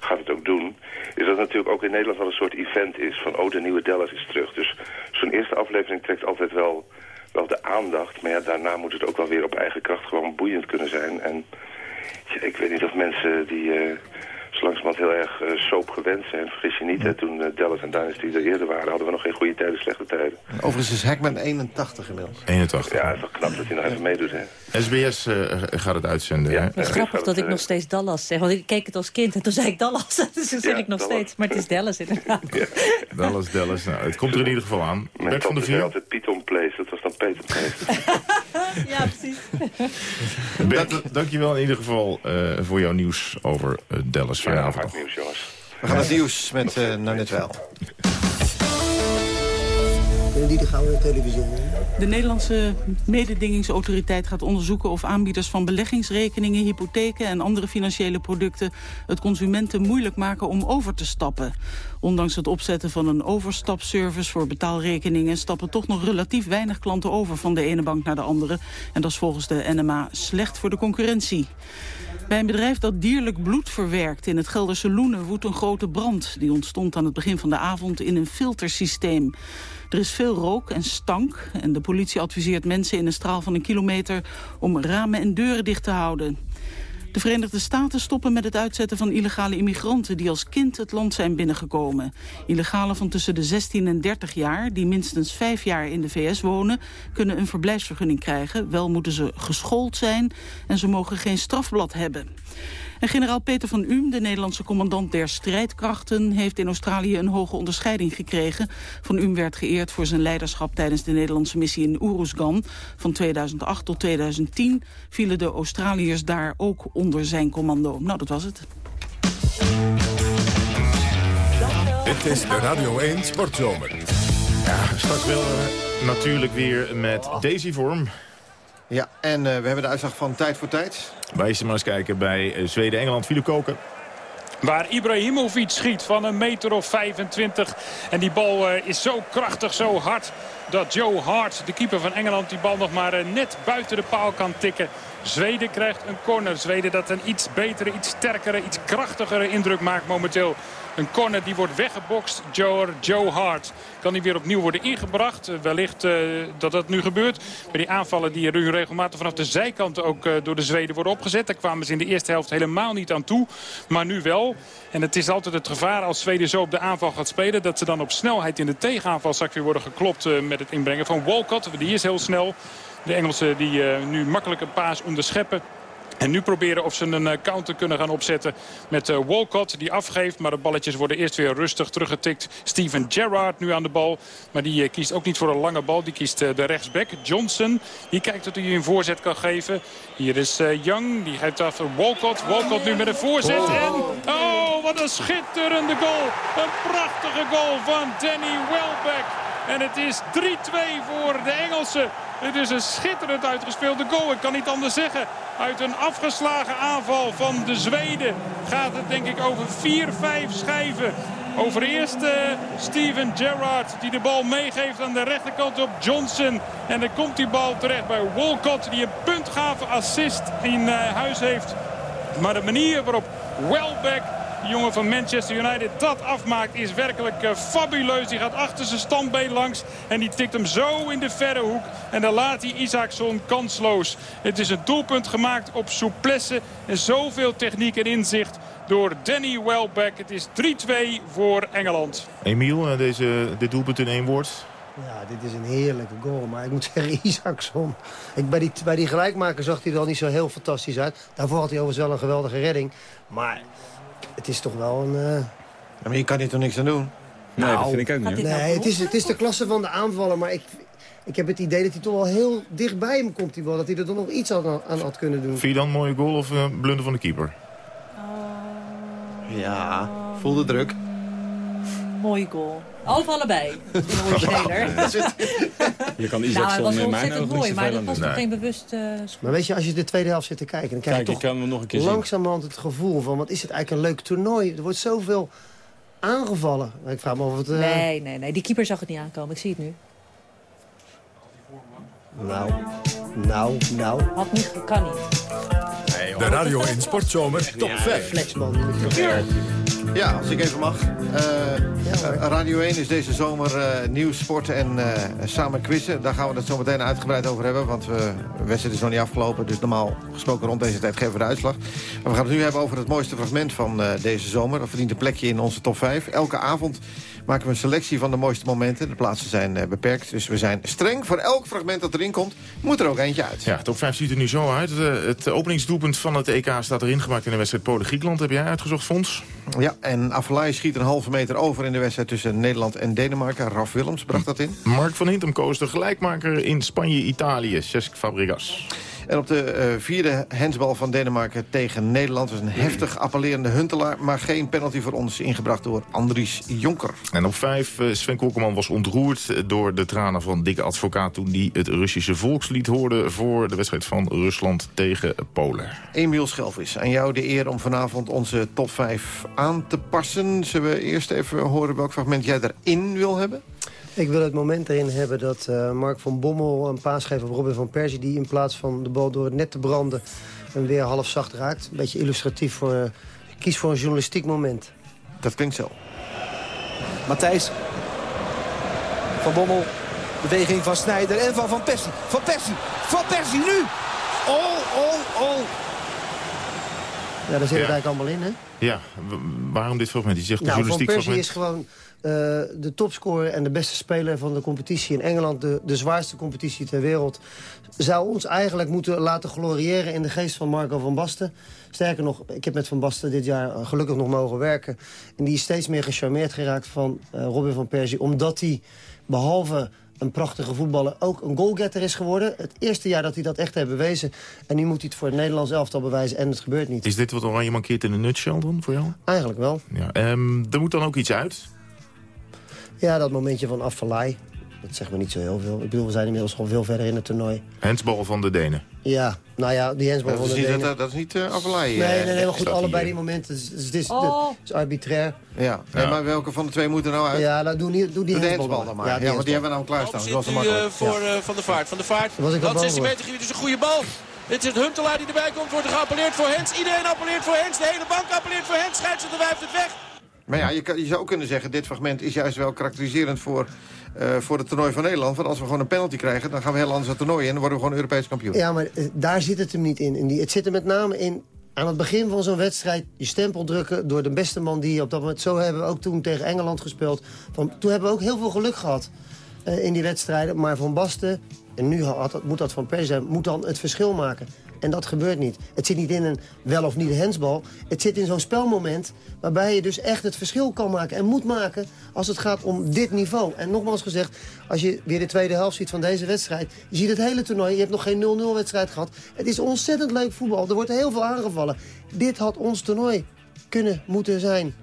gaat het ook doen... is dat natuurlijk ook in Nederland wel een soort event is... van, oh, de nieuwe Dallas is terug. Dus zo'n eerste aflevering trekt altijd wel wel de aandacht. Maar ja, daarna moet het ook wel weer op eigen kracht gewoon boeiend kunnen zijn. En ik weet niet of mensen die uh, zo langzamerhand heel erg uh, soap gewend zijn. Vergis je niet, hè, toen uh, Dallas en Dynasty er eerder waren... hadden we nog geen goede tijden, slechte tijden.
Overigens is Hackman 81 inmiddels.
81.
Ja, het is toch knap dat hij nog even meedoet, hè.
SBS gaat het uitzenden, ja.
Het is grappig dat ik nog steeds Dallas zeg. Want ik keek het als kind en toen zei ik Dallas. dus toen zeg ik nog steeds. Maar het is Dallas inderdaad.
Dallas, Dallas. Nou, het komt er in ieder geval aan.
Mijn Bert van der Vier. altijd Python Place. Dat Peter
ja, precies.
Bert, dankjewel in ieder geval uh, voor jouw nieuws over uh, Dallas.
Ja, nieuws, jongens.
We gaan het nieuws met uh, nou net wel.
Kunnen die de televisie
De Nederlandse mededingingsautoriteit gaat onderzoeken of aanbieders van beleggingsrekeningen, hypotheken en andere financiële producten het consumenten moeilijk maken om over te stappen. Ondanks het opzetten van een overstapservice voor betaalrekeningen stappen toch nog relatief weinig klanten over van de ene bank naar de andere. En dat is volgens de NMA slecht voor de concurrentie. Bij een bedrijf dat dierlijk bloed verwerkt in het Gelderse Loenen woedt een grote brand. Die ontstond aan het begin van de avond in een filtersysteem. Er is veel rook en stank en de politie adviseert mensen in een straal van een kilometer om ramen en deuren dicht te houden. De Verenigde Staten stoppen met het uitzetten van illegale immigranten... die als kind het land zijn binnengekomen. Illegalen van tussen de 16 en 30 jaar... die minstens vijf jaar in de VS wonen... kunnen een verblijfsvergunning krijgen. Wel moeten ze geschoold zijn en ze mogen geen strafblad hebben. En generaal Peter van Uhm, de Nederlandse commandant der strijdkrachten... heeft in Australië een hoge onderscheiding gekregen. Van Uhm werd geëerd voor zijn leiderschap tijdens de Nederlandse missie in Oeruzgan. Van 2008 tot 2010 vielen de Australiërs daar ook onder zijn commando. Nou, dat was het.
Dit is de Radio 1 Sportzomer.
Ja, straks wel uh, natuurlijk weer met Daisy Vorm.
Ja, en uh, we hebben de uitslag van tijd voor tijd.
Wij eens maar eens kijken bij uh, Zweden-Engeland. Filip Koken.
Waar Ibrahimovic schiet van een meter of 25. En die bal uh, is zo krachtig, zo hard dat Joe Hart, de keeper van Engeland, die bal nog maar net buiten de paal kan tikken. Zweden krijgt een corner. Zweden dat een iets betere, iets sterkere, iets krachtigere indruk maakt momenteel. Een corner die wordt weggebokst Joe, Joe Hart. Kan die weer opnieuw worden ingebracht. wellicht uh, dat dat nu gebeurt. Bij die aanvallen die nu regelmatig vanaf de zijkant ook uh, door de Zweden worden opgezet. Daar kwamen ze in de eerste helft helemaal niet aan toe. Maar nu wel. En het is altijd het gevaar als Zweden zo op de aanval gaat spelen. Dat ze dan op snelheid in de tegenaanval straks weer worden geklopt met het inbrengen van Walcott. Die is heel snel. De Engelsen die nu makkelijk een paas onderscheppen. En nu proberen of ze een counter kunnen gaan opzetten met uh, Walcott. Die afgeeft, maar de balletjes worden eerst weer rustig teruggetikt. Steven Gerrard nu aan de bal. Maar die uh, kiest ook niet voor een lange bal. Die kiest de rechtsback. Johnson, die kijkt dat hij een voorzet kan geven. Hier is Young, die geeft af Walcott. Walcott nu met een voorzet. En, oh, wat een schitterende goal. Een prachtige goal van Danny Welbeck. En het is 3-2 voor de Engelsen. Het is een schitterend uitgespeelde goal. Ik kan niet anders zeggen. Uit een afgeslagen aanval van de Zweden gaat het denk ik over 4-5 schijven. Over eerst uh, Steven Gerrard die de bal meegeeft aan de rechterkant op Johnson. En dan komt die bal terecht bij Walcott die een puntgave assist in uh, huis heeft. Maar de manier waarop Welbeck de jongen van Manchester United dat afmaakt is werkelijk uh, fabuleus. Die gaat achter zijn standbeen langs en die tikt hem zo in de verre hoek. En dan laat hij Isaacson kansloos. Het is een doelpunt gemaakt op souplesse en zoveel techniek en inzicht door Danny Welbeck. Het is 3-2 voor Engeland.
Emiel, deze, dit doelpunt in één woord.
Ja, dit is een heerlijke goal. Maar ik moet zeggen, Isaacson... Ik, bij, die, bij die gelijkmaker zag hij er al niet zo heel fantastisch uit. Daarvoor had hij overigens wel een geweldige redding. Maar het is toch wel een... Uh...
Ja, maar je kan hier toch niks aan doen?
Nee, nou, dat vind ik ook niet.
Nee, het is, het is de klasse van de aanvaller. Maar ik, ik heb het idee dat hij toch wel heel dichtbij hem komt. Die bal, dat hij er toch nog iets aan, aan had kunnen doen.
Vind je dan een mooie goal of uh, blunder van de keeper?
Uh, ja, voel de druk.
Mooie goal. Of allebei.
je kan Isaacson
nou,
in mijn ogen
mooi, maar dat was
nee.
toch geen bewust uh,
Maar weet je, als je de tweede helft zit te kijken... dan krijg je
Kijk,
toch
ik kan hem nog een keer
langzamerhand het gevoel van... wat is het eigenlijk een leuk toernooi. Er wordt zoveel aangevallen. Ik vraag me of het... Uh...
Nee, nee, nee. Die keeper zag het niet aankomen. Ik zie het nu.
Nou, nou, nou.
Had niet, kan niet.
Nee, de Radio 1 Sportzomer top 5.
Flexman.
Ja, als ik even mag. Uh, ja, Radio 1 is deze zomer uh, nieuws, sport en uh, samen quizzen. Daar gaan we het zo meteen uitgebreid over hebben. Want we, de wedstrijd is nog niet afgelopen. Dus normaal gesproken rond deze tijd geven we de uitslag. Maar we gaan het nu hebben over het mooiste fragment van deze zomer. Dat verdient een plekje in onze top 5. Elke avond maken we een selectie van de mooiste momenten. De plaatsen zijn uh, beperkt, dus we zijn streng. Voor elk fragment dat erin komt, moet er ook eentje uit.
Ja, top 5 ziet er nu zo uit. Het openingsdoelpunt van het EK staat erin gemaakt in de wedstrijd Polen-Griekenland. Heb jij uitgezocht, Fons?
Ja, en Afelay schiet een halve meter over in de wedstrijd tussen Nederland en Denemarken. Raf Willems bracht dat in.
Mark van Hintem koos de gelijkmaker in Spanje-Italië. Cesc Fabregas.
En op de uh, vierde hensbal van Denemarken tegen Nederland... was een heftig appellerende Huntelaar... maar geen penalty voor ons ingebracht door Andries Jonker.
En op vijf, uh, Sven Kokkelman was ontroerd door de tranen van dikke advocaat... toen hij het Russische volkslied hoorde voor de wedstrijd van Rusland tegen Polen.
Emiel Schelvis, aan jou de eer om vanavond onze top 5 aan te passen. Zullen we eerst even horen welk fragment jij erin wil hebben?
Ik wil het moment erin hebben dat uh, Mark van Bommel een paas geeft op Robin van Persie... die in plaats van de bal door het net te branden hem weer half zacht raakt. Een beetje illustratief voor... Uh, kies voor een journalistiek moment.
Dat klinkt zo.
Matthijs. Van Bommel. Beweging van Snijder en van Van Persie. Van Persie. Van Persie nu. Oh, oh, oh.
Ja, daar zit
Ja.
het eigenlijk allemaal in, hè?
Ja, waarom dit fragment? Je zegt de
Nou, Van
journalistiek
Persie
fragment.
is gewoon eh, de topscorer en de beste speler van de competitie in Engeland. De, de zwaarste competitie ter wereld. Zou ons eigenlijk moeten laten gloriëren in de geest van Marco van Basten. Sterker nog, ik heb met Van Basten dit jaar eh, gelukkig nog mogen werken. En die is steeds meer gecharmeerd geraakt van eh, Robin van Persie. Omdat hij, behalve een prachtige voetballer, ook een goalgetter is geworden. Het eerste jaar dat hij dat echt heeft bewezen. En nu moet hij het voor het Nederlands elftal bewijzen. En het gebeurt niet.
Is dit wat Oranje mankeert in een nutshell dan voor jou?
Eigenlijk wel.
Ja, ehm, er moet dan ook iets uit.
Ja, dat momentje van afvallei. Dat zegt me niet zo heel veel. Ik bedoel, we zijn inmiddels gewoon veel verder in het toernooi.
Hensbal van de Denen.
Ja, nou ja, die hensbal
Dat
van
is
de
niet,
Denen.
dat, dat is niet uh, afvallei.
Nee,
eh.
nee, nee, maar goed, allebei
hier.
die momenten. Het is, het is,
Oh.
het is arbitrair.
Ja. Nee, maar welke van de twee moet er nou uit?
Ja, nou, doe, die- doe die
Doe de
hensbal
hensbal dan maar. Ja,
die
want die hebben we nou klaarstaan. Dat was
nu eh,
makkelijk.
voor eh, Van der Vaart. Van der Vaart.
was ik
Dat
al bang
16
voor.
meter gebied is een goede bal. Dit is het Huntelaar die erbij komt. Wordt er geappelleerd voor Hens. Iedereen appelleert voor Hens. De hele bank appelleert voor Hens. Scheidsrechter wijft het weg.
Maar ja, je, je zou kunnen zeggen, dit fragment is juist wel karakteriserend voor, eh, voor het toernooi van Nederland. Want als we gewoon een penalty krijgen, dan gaan we heel anders het toernooi in. En dan worden we gewoon Europees kampioen.
Ja, maar eh, daar zit het hem niet in. in die, het zit er met name in aan het begin van zo'n wedstrijd... je stempel drukken door de beste man die je op dat moment... zo hebben we ook toen tegen Engeland gespeeld. Van, toen hebben we ook heel veel geluk gehad eh, in die wedstrijden. Maar Van Basten, en nu moet dat van Persie zijn... moet dan het verschil maken. En dat gebeurt niet. Het zit niet in een wel of niet hensbal. Het zit in zo'n spelmoment waarbij je dus echt het verschil kan maken... en moet maken als het gaat om dit niveau. En nogmaals gezegd, als je weer de tweede helft ziet van deze wedstrijd... je ziet het hele toernooi, je hebt nog geen 0-0 wedstrijd gehad. Het is ontzettend leuk voetbal. Er wordt heel veel aangevallen. Dit had ons toernooi kunnen, moeten zijn,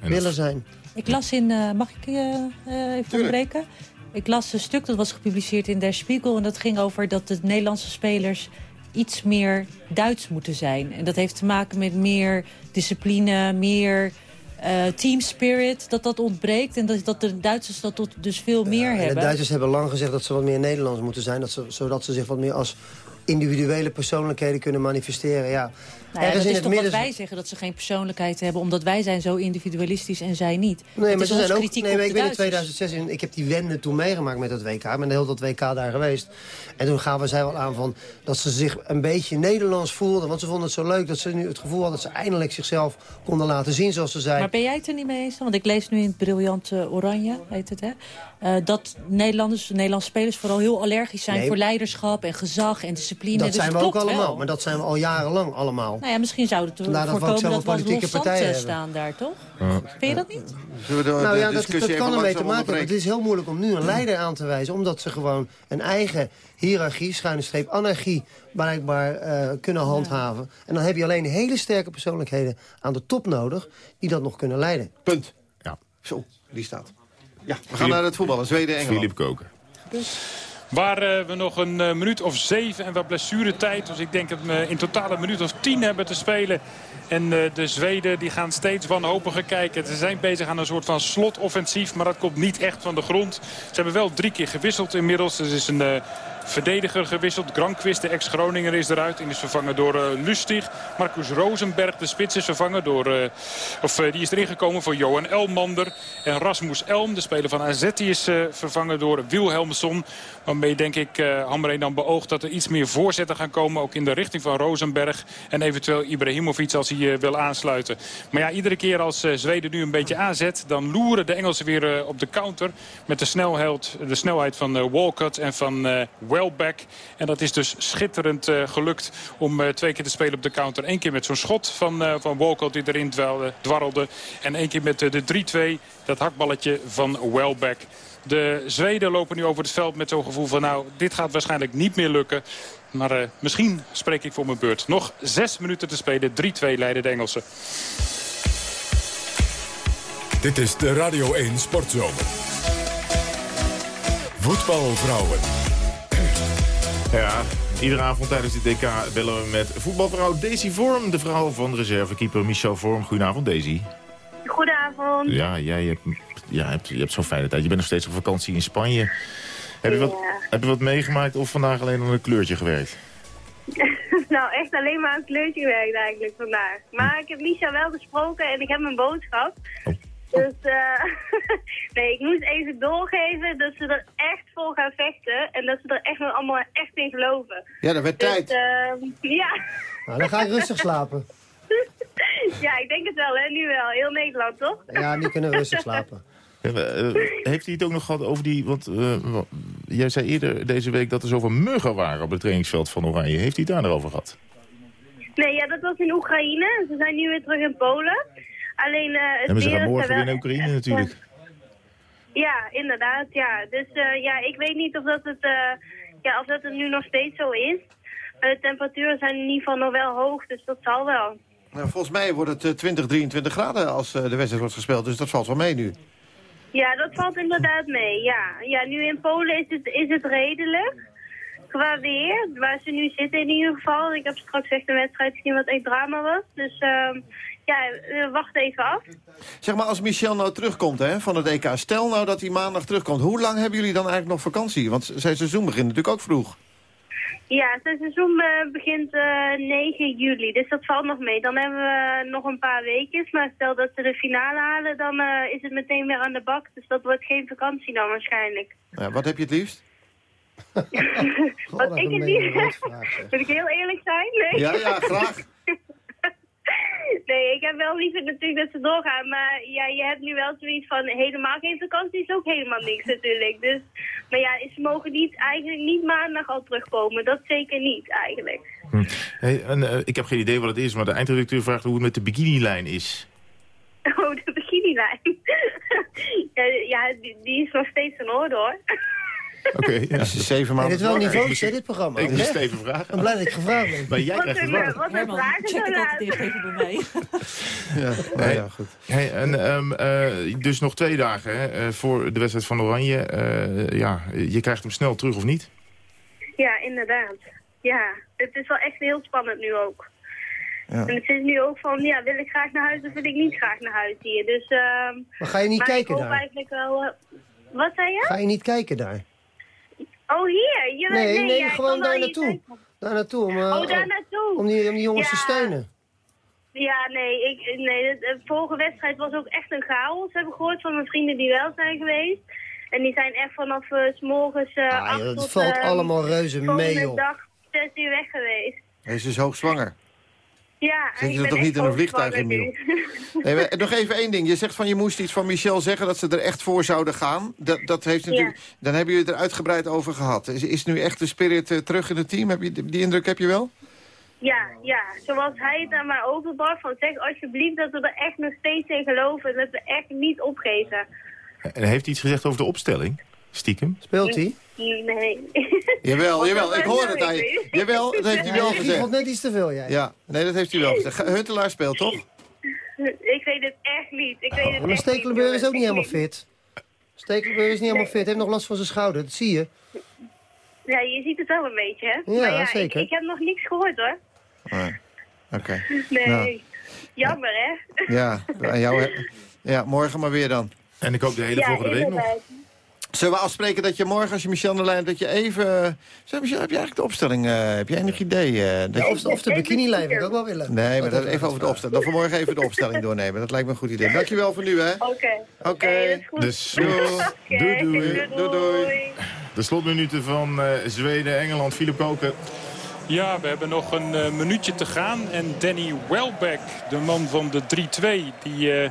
willen zijn.
Ik las in... eh, mag ik eh, even onderbreken? Ik las een stuk dat was gepubliceerd in Der Spiegel... en dat ging over dat de Nederlandse spelers iets meer Duits moeten zijn. En dat heeft te maken met meer discipline, meer eh team spirit... dat dat ontbreekt en dat, dat de Duitsers dat tot dus veel meer
En de
hebben.
Duitsers hebben lang gezegd dat ze wat meer Nederlands moeten zijn. Dat ze, zodat ze zich wat meer als individuele persoonlijkheden kunnen manifesteren. Ja.
Nou ja, dat is toch wat
midden...
wij zeggen, dat ze geen persoonlijkheid hebben... omdat wij zijn zo individualistisch en zij niet.
Nee,
Het
maar
is
ze zijn ook.
kritiek
Nee,
op
maar ik ben in
Duitsers.
2006 in, ik heb die wende toen meegemaakt met het WK. Ik ben de hele dat WK daar geweest. En toen gaven zij wel aan van dat ze zich een beetje Nederlands voelden. Want ze vonden het zo leuk dat ze nu het gevoel hadden dat ze eindelijk zichzelf konden laten zien zoals ze zijn.
Maar ben jij het er niet mee eens? Want ik lees nu in het briljante Oranje, heet het, hè? eh, dat Nederlanders, Nederlandse spelers vooral heel allergisch zijn...
Nee.
voor leiderschap en gezag en discipline.
dat
dus
zijn we ook
klopt
allemaal.
wel.
Maar dat zijn we al jarenlang allemaal.
Nou ja, misschien zou het
Vandaar
ervoor
dat we ook
komen
zelf
dat
politieke
los
partij
zand,
hebben.
staan daar, toch?
Ja.
Vind je dat niet?
Zullen we de,
nou ja, dat,
discussie
dat kan ermee te maken hebben. Het is heel moeilijk om nu een leider aan te wijzen... omdat ze gewoon een eigen hiërarchie, schuine streep, anarchie... blijkbaar eh, kunnen handhaven. En dan heb je alleen hele sterke persoonlijkheden aan de top nodig... die dat nog kunnen leiden.
Punt.
Ja.
Zo, die staat. Ja, we gaan naar het voetballen. Zweden-Engeland.
Filip Koken.
Waar eh, we nog een eh, minuut of zeven en wat blessuretijd. Dus ik denk dat we in totaal een minuut of tien hebben te spelen. En eh, de Zweden die gaan steeds wanhopiger kijken. Ze zijn bezig aan een soort van slotoffensief. Maar dat komt niet echt van de grond. Ze hebben wel drie keer gewisseld inmiddels. Er is een verdediger gewisseld. Granqvist, de ex-Groninger, is eruit. En is vervangen door Lustig. Marcus Rosenberg, de spits, is vervangen door... of die is erin gekomen voor Johan Elmander. En Rasmus Elm, de speler van AZ, die is vervangen door Wilhelmsson. Waarmee denk ik uh, dan beoogt dat er iets meer voorzetten gaan komen. Ook in de richting van Rosenberg. En eventueel Ibrahimovic als hij uh, wil aansluiten. Maar ja, iedere keer als uh, Zweden nu een beetje aanzet... dan loeren de Engelsen weer op de counter. Met de snelheid, de snelheid van Walcott en van Welbeck. En dat is dus schitterend gelukt om twee keer te spelen op de counter. Eén keer met zo'n schot van, van Walcott die erin dwarrelde. En één keer met de 3-2, dat hakballetje van Welbeck. De Zweden lopen nu over het veld met zo'n gevoel van... nou, dit gaat waarschijnlijk niet meer lukken. Maar uh, misschien spreek ik voor mijn beurt. Nog zes minuten te spelen. 3-2 leiden de Engelsen.
Dit is de Radio 1 Sportzomer. Voetbalvrouwen.
Ja, iedere avond tijdens dit DK bellen we met voetbalvrouw Daisy Vorm. De vrouw van reservekeeper Michel Vorm. Goedenavond Daisy.
Goedenavond.
Ja, jij hebt, ja, hebt, je hebt zo'n fijne tijd. Je bent nog steeds op vakantie in Spanje. Heb je, wat,
Ja.
heb je wat meegemaakt of vandaag alleen aan een kleurtje gewerkt?
nou, echt alleen maar een kleurtje gewerkt eigenlijk vandaag. Maar ik heb Misha wel gesproken en ik heb mijn boodschap. Dus eh nee, ik moest even doorgeven dat ze er echt voor gaan vechten. En dat ze er echt nog allemaal echt in geloven.
Ja, dat werd
Dus
tijd.
eh, ja.
Nou, dan ga ik rustig slapen.
ja, ik denk het wel, hè. Nu wel. Heel Nederland, toch?
Ja, die kunnen rustig slapen.
Eh, eh, heeft hij het ook nog gehad over die... Want eh, jij zei eerder deze week dat er zoveel muggen waren op het trainingsveld van Oranje. Heeft hij het daar nog over gehad?
Nee, ja, dat was in Oekraïne. Ze zijn nu weer terug in Polen. Alleen eh het
En we
weer
gaan morgen
er
weer in Oekraïne natuurlijk.
Ja, inderdaad, ja. Dus eh, ja, ik weet niet of dat, het, eh, ja, of dat het nu nog steeds zo is. Maar de temperaturen zijn in ieder geval nog wel hoog, dus dat zal wel.
Nou, volgens mij wordt het eh, 20, 23 graden als eh, de wedstrijd wordt gespeeld. Dus dat valt wel mee nu.
Ja, dat valt inderdaad mee, ja. Ja, nu in Polen is het, is het redelijk. Qua weer, waar ze nu zitten in ieder geval. Ik heb straks echt een wedstrijd gezien wat echt drama was. Dus ehm, ja, wacht even af.
Zeg maar, als Michel nou terugkomt hè, van het EK. Stel nou dat hij maandag terugkomt. Hoe lang hebben jullie dan eigenlijk nog vakantie? Want zijn seizoen begint natuurlijk ook vroeg.
Ja, het seizoen eh, begint eh 9 juli, dus dat valt nog mee. Dan hebben we nog een paar weken, maar stel dat ze de finale halen, dan eh, is het meteen weer aan de bak. Dus dat wordt geen vakantie dan waarschijnlijk.
Ja, wat heb je het liefst?
Wat ik het niet... Moet ik heel eerlijk zijn? Nee.
Ja, ja, graag.
nee, ik heb wel liever natuurlijk dat ze doorgaan. Maar ja, je hebt nu wel zoiets van helemaal geen vakantie is ook helemaal niks natuurlijk. Dus, maar ja, ze mogen niet, eigenlijk niet maandag al terugkomen. Dat zeker niet eigenlijk.
Hey, en, eh, ik heb geen idee wat het is, maar de eindredacteur vraagt hoe het met de bikinilijn is.
Oh, de bikinilijn. ja, ja die, die is nog steeds in orde hoor.
Oké, ja.
Zeven maanden
dit is wel niveau, hè, dit programma.
Ik moest even vragen.
Ik ben blij dat ik gevraagd ben.
Maar jij
Wat
krijgt
een,
het
eh,
wel.
wat een vraag
check het altijd eerst even bij mij.
Ja, nou ja, goed.
Hey, en, ehm, eh, dus nog twee dagen hè, eh, voor de wedstrijd van Oranje. Eh, ja, je krijgt hem snel terug of niet?
Ja, inderdaad. Ja, het is wel echt heel spannend nu ook.
Ja.
En het is nu ook van, ja, wil ik graag naar huis of wil ik niet graag naar huis hier. Dus, ehm
Maar ga je niet
maar
kijken
ik hoop
daar?
eigenlijk wel... eh, wat zei je?
Ga je niet kijken daar?
Oh, hier? Je,
Nee, nee,
ja,
gewoon daar naartoe. Daar naartoe, om, eh,
Oh, daar naartoe?
om, die, om die jongens te steunen.
Ja, nee, ik, nee de, vorige wedstrijd was ook echt een chaos, heb ik gehoord van mijn vrienden die wel zijn geweest. En die zijn echt vanaf eh, s morgens eh
Ah, joh,
tot,
valt allemaal reuze mee,
volgende
joh.
dag zes uur weg geweest.
Hij is dus hoogzwanger.
Ja,
Zit
en
je er toch niet in een vliegtuig, Emiel?
nu.
Nee, nog even één ding. Je zegt van je moest iets van Michel zeggen dat ze er echt voor zouden gaan. Dat, dat heeft natuurlijk, Dan hebben jullie het er uitgebreid over gehad. Is, is nu echt de spirit eh, terug in het team? Heb je, die indruk heb je wel?
Ja, ja, zoals hij het aan mij overbracht, van zeg alsjeblieft dat we er echt nog steeds in geloven. Dat we echt niet opgeven.
En heeft hij iets gezegd over de opstelling? Stiekem?
Speelt hij?
Nee.
Jawel, jawel. Ik
nou
hoor het. Hij,
is.
jawel, dat heeft hij wel
Die
gezegd.
vond net iets te veel, jij.
Ja, nee, dat heeft hij wel gezegd. Ge- Huntelaar speelt, toch?
Ik weet het echt niet. Ik weet het
Oh, maar
echt
Stekelenburg is ook niet helemaal fit. Stekelenburg is niet helemaal fit. Hij heeft nog last van zijn schouder, dat zie je.
Ja, je ziet het wel een beetje, hè?
Ja,
maar ja,
zeker.
Ik, ik heb nog niks gehoord, hoor.
Nee. Oké.
Nee.
Nou.
Jammer, hè?
Ja, aan jou, ja, morgen maar weer dan.
En ik hoop de hele
ja,
volgende week nog.
Zullen we afspreken dat je morgen, als je Michel aan de lijn hebt, dat je even... Zeg, Michel, heb je eigenlijk de opstelling? eh, heb jij enig idee? eh, dat
Ja,
je-
of, of de bikinilijn wil ik ook wel willen.
Nee, maar
Dat
dat even over de opstelling. Dan vanmorgen even de opstelling doornemen. Dat lijkt me een goed idee. Dankjewel voor nu, hè.
Oké.
Oké.
is goed.
Dus
Doei.
Doei, doei.
doei,
Doei, doei.
De slotminuten van eh, Zweden, Engeland, Philip Koken.
Ja, we hebben nog een eh, minuutje te gaan. En Danny Welbeck, de man van de 3-2... die eh,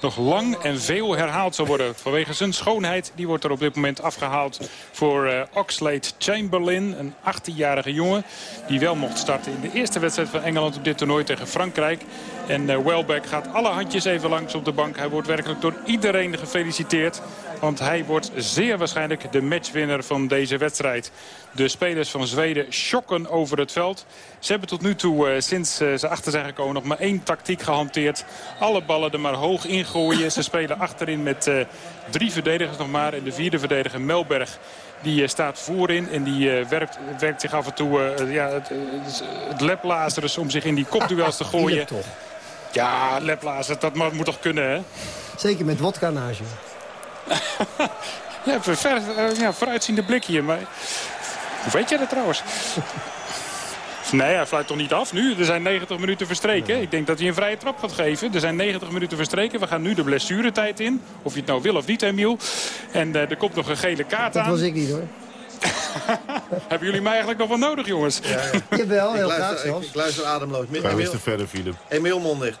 nog lang en veel herhaald zal worden vanwege zijn schoonheid... die wordt er op dit moment afgehaald voor eh, Oxlade Chamberlain. Een 18-jarige jongen die wel mocht starten in de eerste wedstrijd van Engeland... op dit toernooi tegen Frankrijk. En Welbeck gaat alle handjes even langs op de bank. Hij wordt werkelijk door iedereen gefeliciteerd. Want hij wordt zeer waarschijnlijk de matchwinner van deze wedstrijd. De spelers van Zweden shocken over het veld. Ze hebben tot nu toe, eh, sinds eh, ze achter zijn gekomen, nog maar één tactiek gehanteerd. Alle ballen er maar hoog ingooien. Ze spelen achterin met eh, drie verdedigers nog maar. En de vierde verdediger Melberg die staat voorin en die werkt, werkt zich af en toe ja, het, het, leplazerus om zich in die kopduels te gooien. Ja, leplazer, dat moet toch kunnen, hè?
Zeker met wodka naast je.
Ja, ver, eh, ja, vooruitziende blik hier, maar... Hoe weet jij dat trouwens? Nee, hij fluit toch niet af nu? Er zijn 90 minuten verstreken. Ik denk dat hij een vrije trap gaat geven. Er zijn 90 minuten verstreken. We gaan nu de blessuretijd in. Of je het nou wil of niet, Emiel. En eh, er komt nog een gele kaart
Dat
aan.
was ik niet, hoor.
Hebben jullie mij eigenlijk nog wel nodig, jongens?
Jawel,
Ik
heel graag
luister, ik,
zelfs.
ik luister ademloos.
Ga rustig verder, Philip.
Emiel mondig.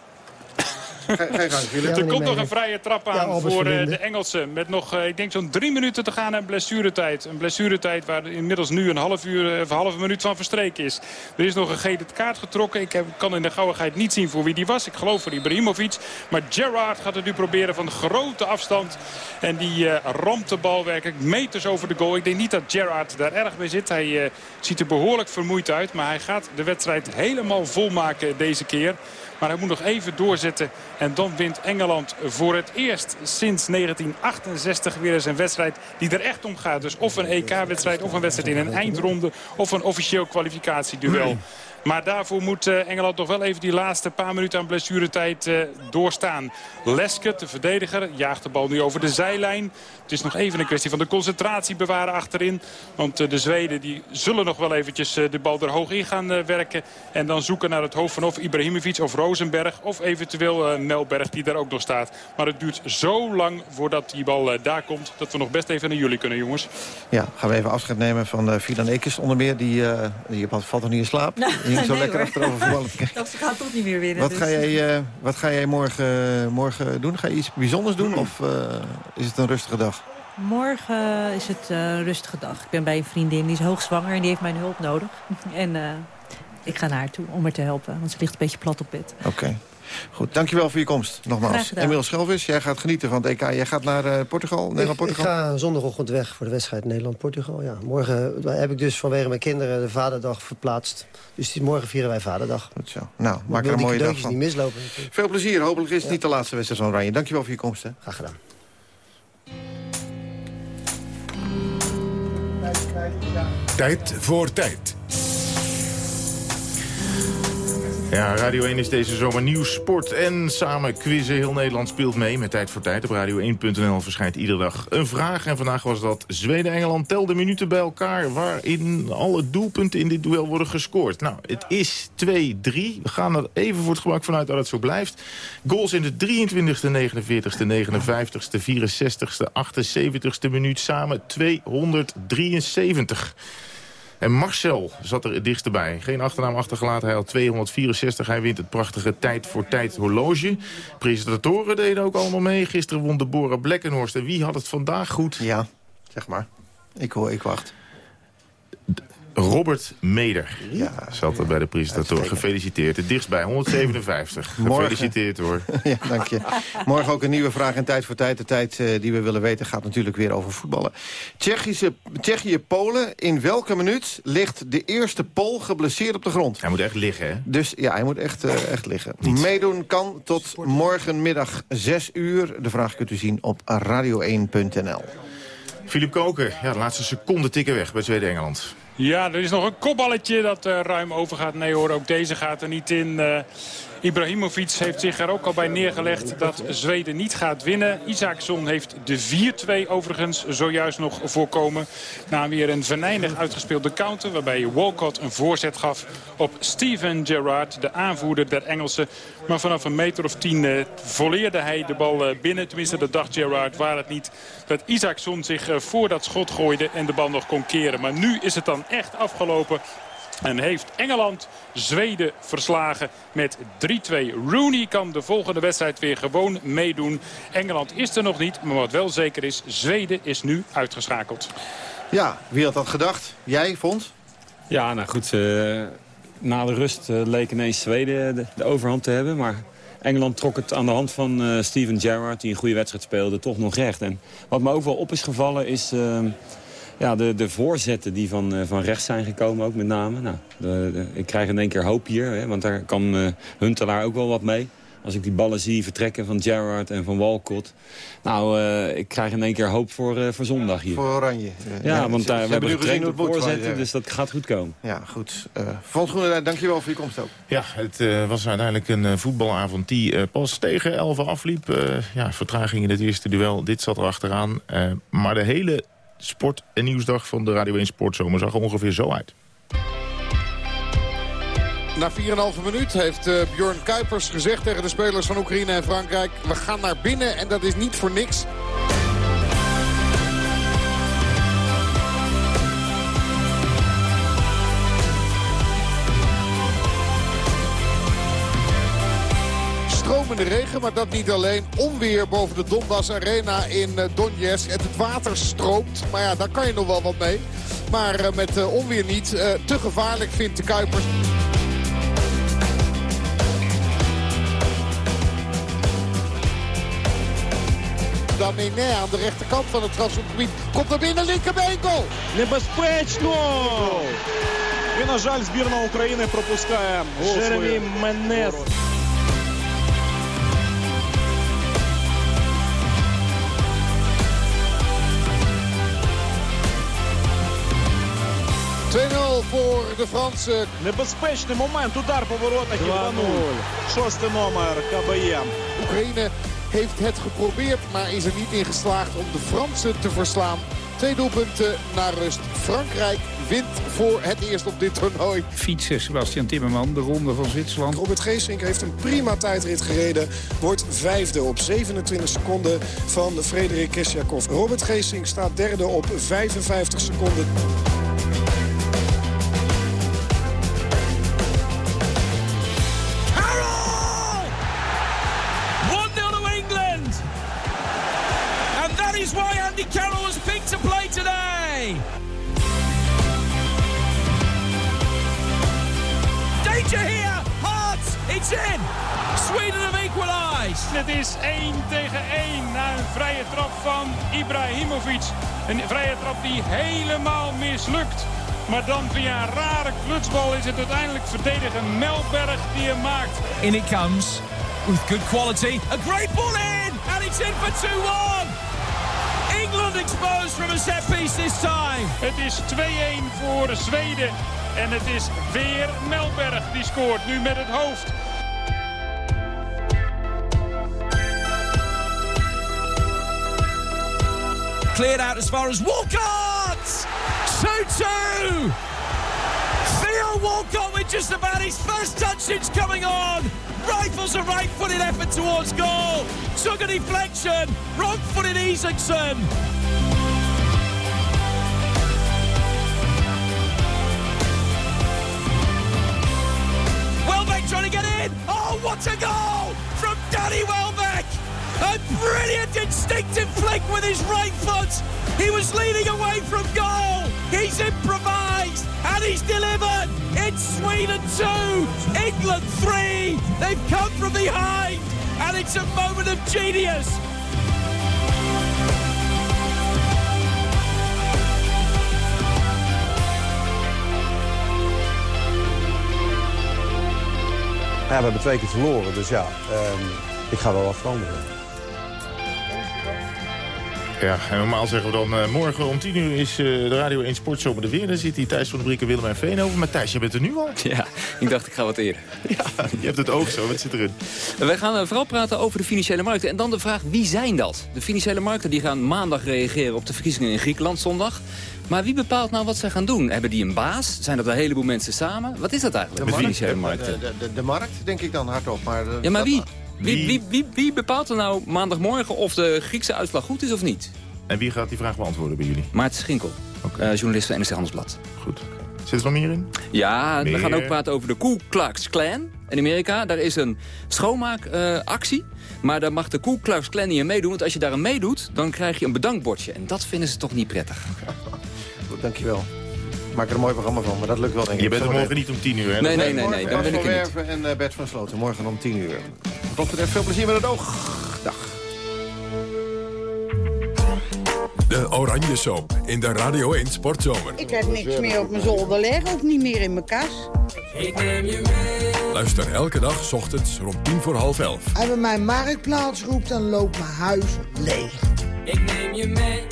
Er komt nog een vrije trap aan voor eh, de Engelsen. Met nog, eh, ik denk, zo'n drie minuten te gaan aan blessuretijd. Een blessuretijd waar inmiddels nu een half uur, eh, of een halve minuut van verstreken is. Er is nog een gele kaart getrokken. Ik heb, kan in de gauwigheid niet zien voor wie die was. Ik geloof voor Ibrahimovic. Maar Gerrard gaat het nu proberen van grote afstand. En die eh, ramt de bal werkelijk meters over de goal. Ik denk niet dat Gerrard daar erg bij zit. Hij eh, ziet er behoorlijk vermoeid uit. Maar hij gaat de wedstrijd helemaal volmaken deze keer. Maar hij moet nog even doorzetten. En dan wint Engeland voor het eerst sinds 1968 weer eens een wedstrijd die er echt om gaat. Dus of een EK-wedstrijd of een wedstrijd in een eindronde of een officieel kwalificatieduel. Maar daarvoor moet eh, Engeland nog wel even die laatste paar minuten aan blessuretijd eh, doorstaan. Lesket, de verdediger, jaagt de bal nu over de zijlijn. Het is nog even een kwestie van de concentratie bewaren achterin. Want eh, de Zweden die zullen nog wel eventjes eh, de bal er hoog in gaan eh, werken. En dan zoeken naar het hoofd van of Ibrahimovic of Rosenberg. Of eventueel eh, Melberg die daar ook nog staat. Maar het duurt zo lang voordat die bal eh, daar komt. Dat we nog best even naar jullie kunnen jongens.
Ja, gaan we even afscheid nemen van Filan Ekers onder meer. Die, uh, die valt nog niet in slaap. Ging zo
Nee,
lekker
hoor.
achterover voetballen.
Ik ze gaan toch niet meer winnen.
Wat
dus-
ga jij, uh, wat ga jij morgen, morgen doen? Ga je iets bijzonders doen of uh, is het een rustige dag?
Morgen is het eh, een rustige dag. Ik ben bij een vriendin, die is hoogzwanger en die heeft mijn hulp nodig. En ik ga naar haar toe om haar te helpen, want ze ligt een beetje plat op bed.
Oké. Okay. Goed, dankjewel voor je komst. Nogmaals. Emiel Schelvis, jij gaat genieten van het EK. Jij gaat naar uh, Portugal, Nederland-Portugal?
Ik, ik, ga zondagochtend weg voor de wedstrijd Nederland-Portugal. Ja. Morgen heb ik dus vanwege mijn kinderen de vaderdag verplaatst. Dus die, morgen vieren wij vaderdag.
Goed zo. Nou, maak er een mooie dag van.
niet mislopen.
Veel plezier. Hopelijk is het ja. niet de laatste wedstrijd van Oranje. Dankjewel voor je komst. Hè.
Graag gedaan.
Tijd voor tijd.
Ja, Radio 1 is deze zomer nieuw sport en samen quizzen. Heel Nederland speelt mee met Tijd voor Tijd. Op radio1.nl verschijnt iedere dag een vraag. En vandaag was dat Zweden-Engeland. Tel de minuten bij elkaar waarin alle doelpunten in dit duel worden gescoord. Nou, het is 2-3. We gaan er even voor het gemak vanuit dat het zo blijft. Goals in de 23e, 49e, 59e, 64e, 78e minuut. Samen 273. En Marcel zat er het. Geen achternaam achtergelaten, hij had 264. Hij wint het prachtige Tijd voor Tijd horloge. Presentatoren deden ook allemaal mee. Gisteren won Deborah Blekkenhorst. En wie had het vandaag goed?
Ja, zeg maar. Ik hoor, ik wacht.
Robert Meder ja, zat er bij de presentator. Gefeliciteerd. Het dichtst bij 157. Gefeliciteerd hoor.
ja, dank je. Morgen ook een nieuwe vraag en tijd voor tijd. De tijd uh, die we willen weten gaat natuurlijk weer over voetballen. Tsjechië-Polen. In welke minuut ligt de eerste Pool geblesseerd op de grond?
Hij moet echt liggen, hè?
Dus ja, hij moet echt, uh, echt liggen. Niets. Meedoen kan tot morgenmiddag 6 uur. De vraag kunt u zien op radio1.nl.
Filip Koken, ja, de laatste seconde tikken weg bij Zweden-Engeland.
Ja, er is nog een kopballetje dat uh, ruim overgaat. Nee hoor, ook deze gaat er niet in. Uh, Ibrahimovic heeft zich er ook al bij neergelegd dat Zweden niet gaat winnen. Isaacson heeft de 4-2 overigens zojuist nog voorkomen. Na weer een venijnig uitgespeelde counter waarbij Walcott een voorzet gaf op Steven Gerrard, de aanvoerder der Engelsen. Maar vanaf een meter of tien uh, volleerde hij de bal binnen. Tenminste, dat dacht Gerrard, waar het niet dat Isaacson zich voor dat schot gooide en de bal nog kon keren. Maar nu is het dan echt afgelopen. En heeft Engeland Zweden verslagen met 3-2. Rooney kan de volgende wedstrijd weer gewoon meedoen. Engeland is er nog niet, maar wat wel zeker is, Zweden is nu uitgeschakeld.
Ja, wie had dat gedacht? Jij, Fons?
Ja, nou goed. Uh, na de rust uh, leek ineens Zweden de, de, overhand te hebben. Maar Engeland trok het aan de hand van uh, Steven Gerrard, die een goede wedstrijd speelde, toch nog recht. En wat me ook wel op is gevallen is ja, de, de voorzetten die van, uh, van rechts zijn gekomen ook met name. Nou, de, de, ik krijg in één keer hoop hier, hè, want daar kan uh, Huntelaar ook wel wat mee. Als ik die ballen zie vertrekken van Gerrard en van Walcott. Nou, uh, ik krijg in één keer hoop voor, voor zondag hier.
Voor Oranje.
Ja, ja want daar, we hebben getraind op voorzetten, dus dat gaat goed komen.
Ja, goed. Uh, Fons Groenendijk, dankjewel voor je komst ook.
Ja, het uh, was uiteindelijk een voetbalavond die pas tegen 11 afliep. ja, vertraging in het eerste duel, dit zat er achteraan. maar de hele sport- en nieuwsdag van de Radio 1 Sportzomer zag er ongeveer zo uit.
Na 4,5 minuut heeft uh, Bjorn Kuipers gezegd tegen de spelers van Oekraïne en Frankrijk... we gaan naar binnen en dat is niet voor niks. Stromende de regen, maar dat niet alleen. Onweer boven de Donbass Arena in uh, Donetsk. En het water stroomt, maar ja, daar kan je nog wel wat mee. Maar uh, met uh, onweer niet. te gevaarlijk vindt de Kuipers. Daminé aan de rechterkant van het strafschopgebied. Komt er binnen, linkerbeen, goal!
Небезпечно! І, на жаль, збірна України пропускає Джеремі Менес.
voor de Fransen.
Небезпечний момент. Удар по воротах і 2-0. Шостий номер КБМ.
Oekraïne heeft het geprobeerd, maar is er niet in geslaagd om de Fransen te verslaan. Twee doelpunten naar rust. Frankrijk wint voor het eerst op dit toernooi.
Fietsen Sebastian Timmerman, de ronde van Zwitserland.
Robert Geesink heeft een prima tijdrit gereden. Wordt vijfde op 27 seconden van Frederik Kesjakov. Robert Geesink staat derde op 55 seconden.
Vrije trap van Ibrahimovic. Een vrije trap die helemaal mislukt. Maar dan via een rare klutsbal is het uiteindelijk verdediger Melberg die hem maakt.
In it comes with good quality. A great ball in and it's in for 2-1. England exposed from a set piece this time.
Het is 2-1 voor Zweden. En het is weer Melberg die scoort, nu met het hoofd.
Cleared out as far as Walcott! 2-2! Theo Walcott with just about his first touch since coming on. Rifles a right-footed effort towards goal. Took a deflection. Wrong-footed Isaacson. Welbeck trying to get in. Oh, what a goal from Danny Welbeck. A brilliant instinctive flick with his right foot. He was leading away from goal. He's improvised and he's delivered. It's Sweden 2, England 3. They've come from behind and it's a moment of genius.
Ja, we hebben twee keer verloren, dus ja, um, ik ga wel wat veranderen.
Ja, en normaal zeggen we dan uh, morgen om 10 uur is uh, de Radio 1 Sportzomer de weer. Dan zit hier Thijs van de Brieken, Willem en Veenhoven. Maar Thijs, je bent er nu al.
Ja, ik dacht ik ga wat eerder.
Ja, je hebt het oog zo. Wat zit erin?
Wij gaan uh, vooral praten over de financiële markten. En dan de vraag, wie zijn dat? De financiële markten die gaan maandag reageren op de verkiezingen in Griekenland zondag. Maar wie bepaalt nou wat ze gaan doen? Hebben die een baas? Zijn dat een heleboel mensen samen? Wat is dat eigenlijk, de, de financiële markten?
De, de, de, markt, denk ik dan hardop. Maar
ja, maar wie? Wie, wie, wie, wie bepaalt er nou maandagmorgen of de Griekse uitslag goed is of niet?
En wie gaat die vraag beantwoorden bij jullie?
Maarten Schinkel, okay. uh, journalist van NRC Handelsblad.
Goed. Zit er nog meer in?
Ja, we gaan ook praten over de Ku Klux Klan in Amerika. Daar is een schoonmaakactie. Uh, maar daar mag de Ku Klux Klan niet aan meedoen. Want als je daar aan meedoet, dan krijg je een bedankbordje. En dat vinden ze toch niet prettig.
Goed, dankjewel. Maak er een mooi programma van, maar dat lukt wel denk ik.
Je bent er morgen niet om 10 uur, hè?
Nee, nee, nee. nee,
dan ben ik er niet. en uh, Bert van Sloten, morgen om 10 uur. Tot veel plezier met het oog. Dag.
De Oranje Soap in de Radio 1 Sportzomer.
Ik heb niks meer op mijn zolder liggen, ook niet meer in mijn kas. Ik neem
je mee. Luister elke dag, s ochtends, rond tien voor half elf.
Als we mijn marktplaats roept, dan loopt mijn huis leeg. Ik neem je mee,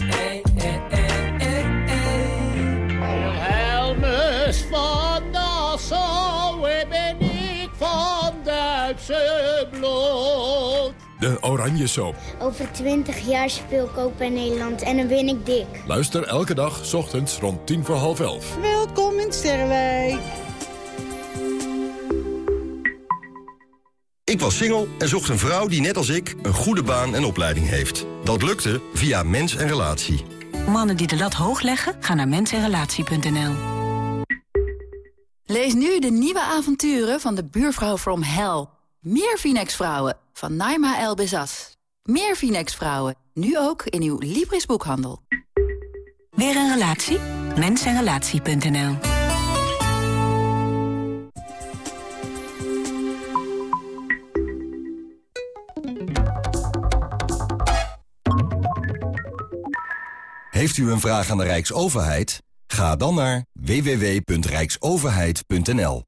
De Oranje Soap.
Over twintig jaar speel ik ook bij Nederland en dan ben ik dik.
Luister elke dag, s ochtends, rond tien voor half elf.
Welkom in Sterrenwijk.
Ik was single en zocht een vrouw die net als ik een goede baan en opleiding heeft. Dat lukte via Mens en Relatie.
Mannen die de lat hoog leggen, gaan naar mensenrelatie.nl.
Lees nu de nieuwe avonturen van de buurvrouw from Hell.
Meer Finex-vrouwen van Naima El Bezas. Meer Finex-vrouwen, nu ook in uw Libris-boekhandel.
Weer een relatie? Mensenrelatie.nl
Heeft u een vraag aan de Rijksoverheid? Ga dan naar www.rijksoverheid.nl.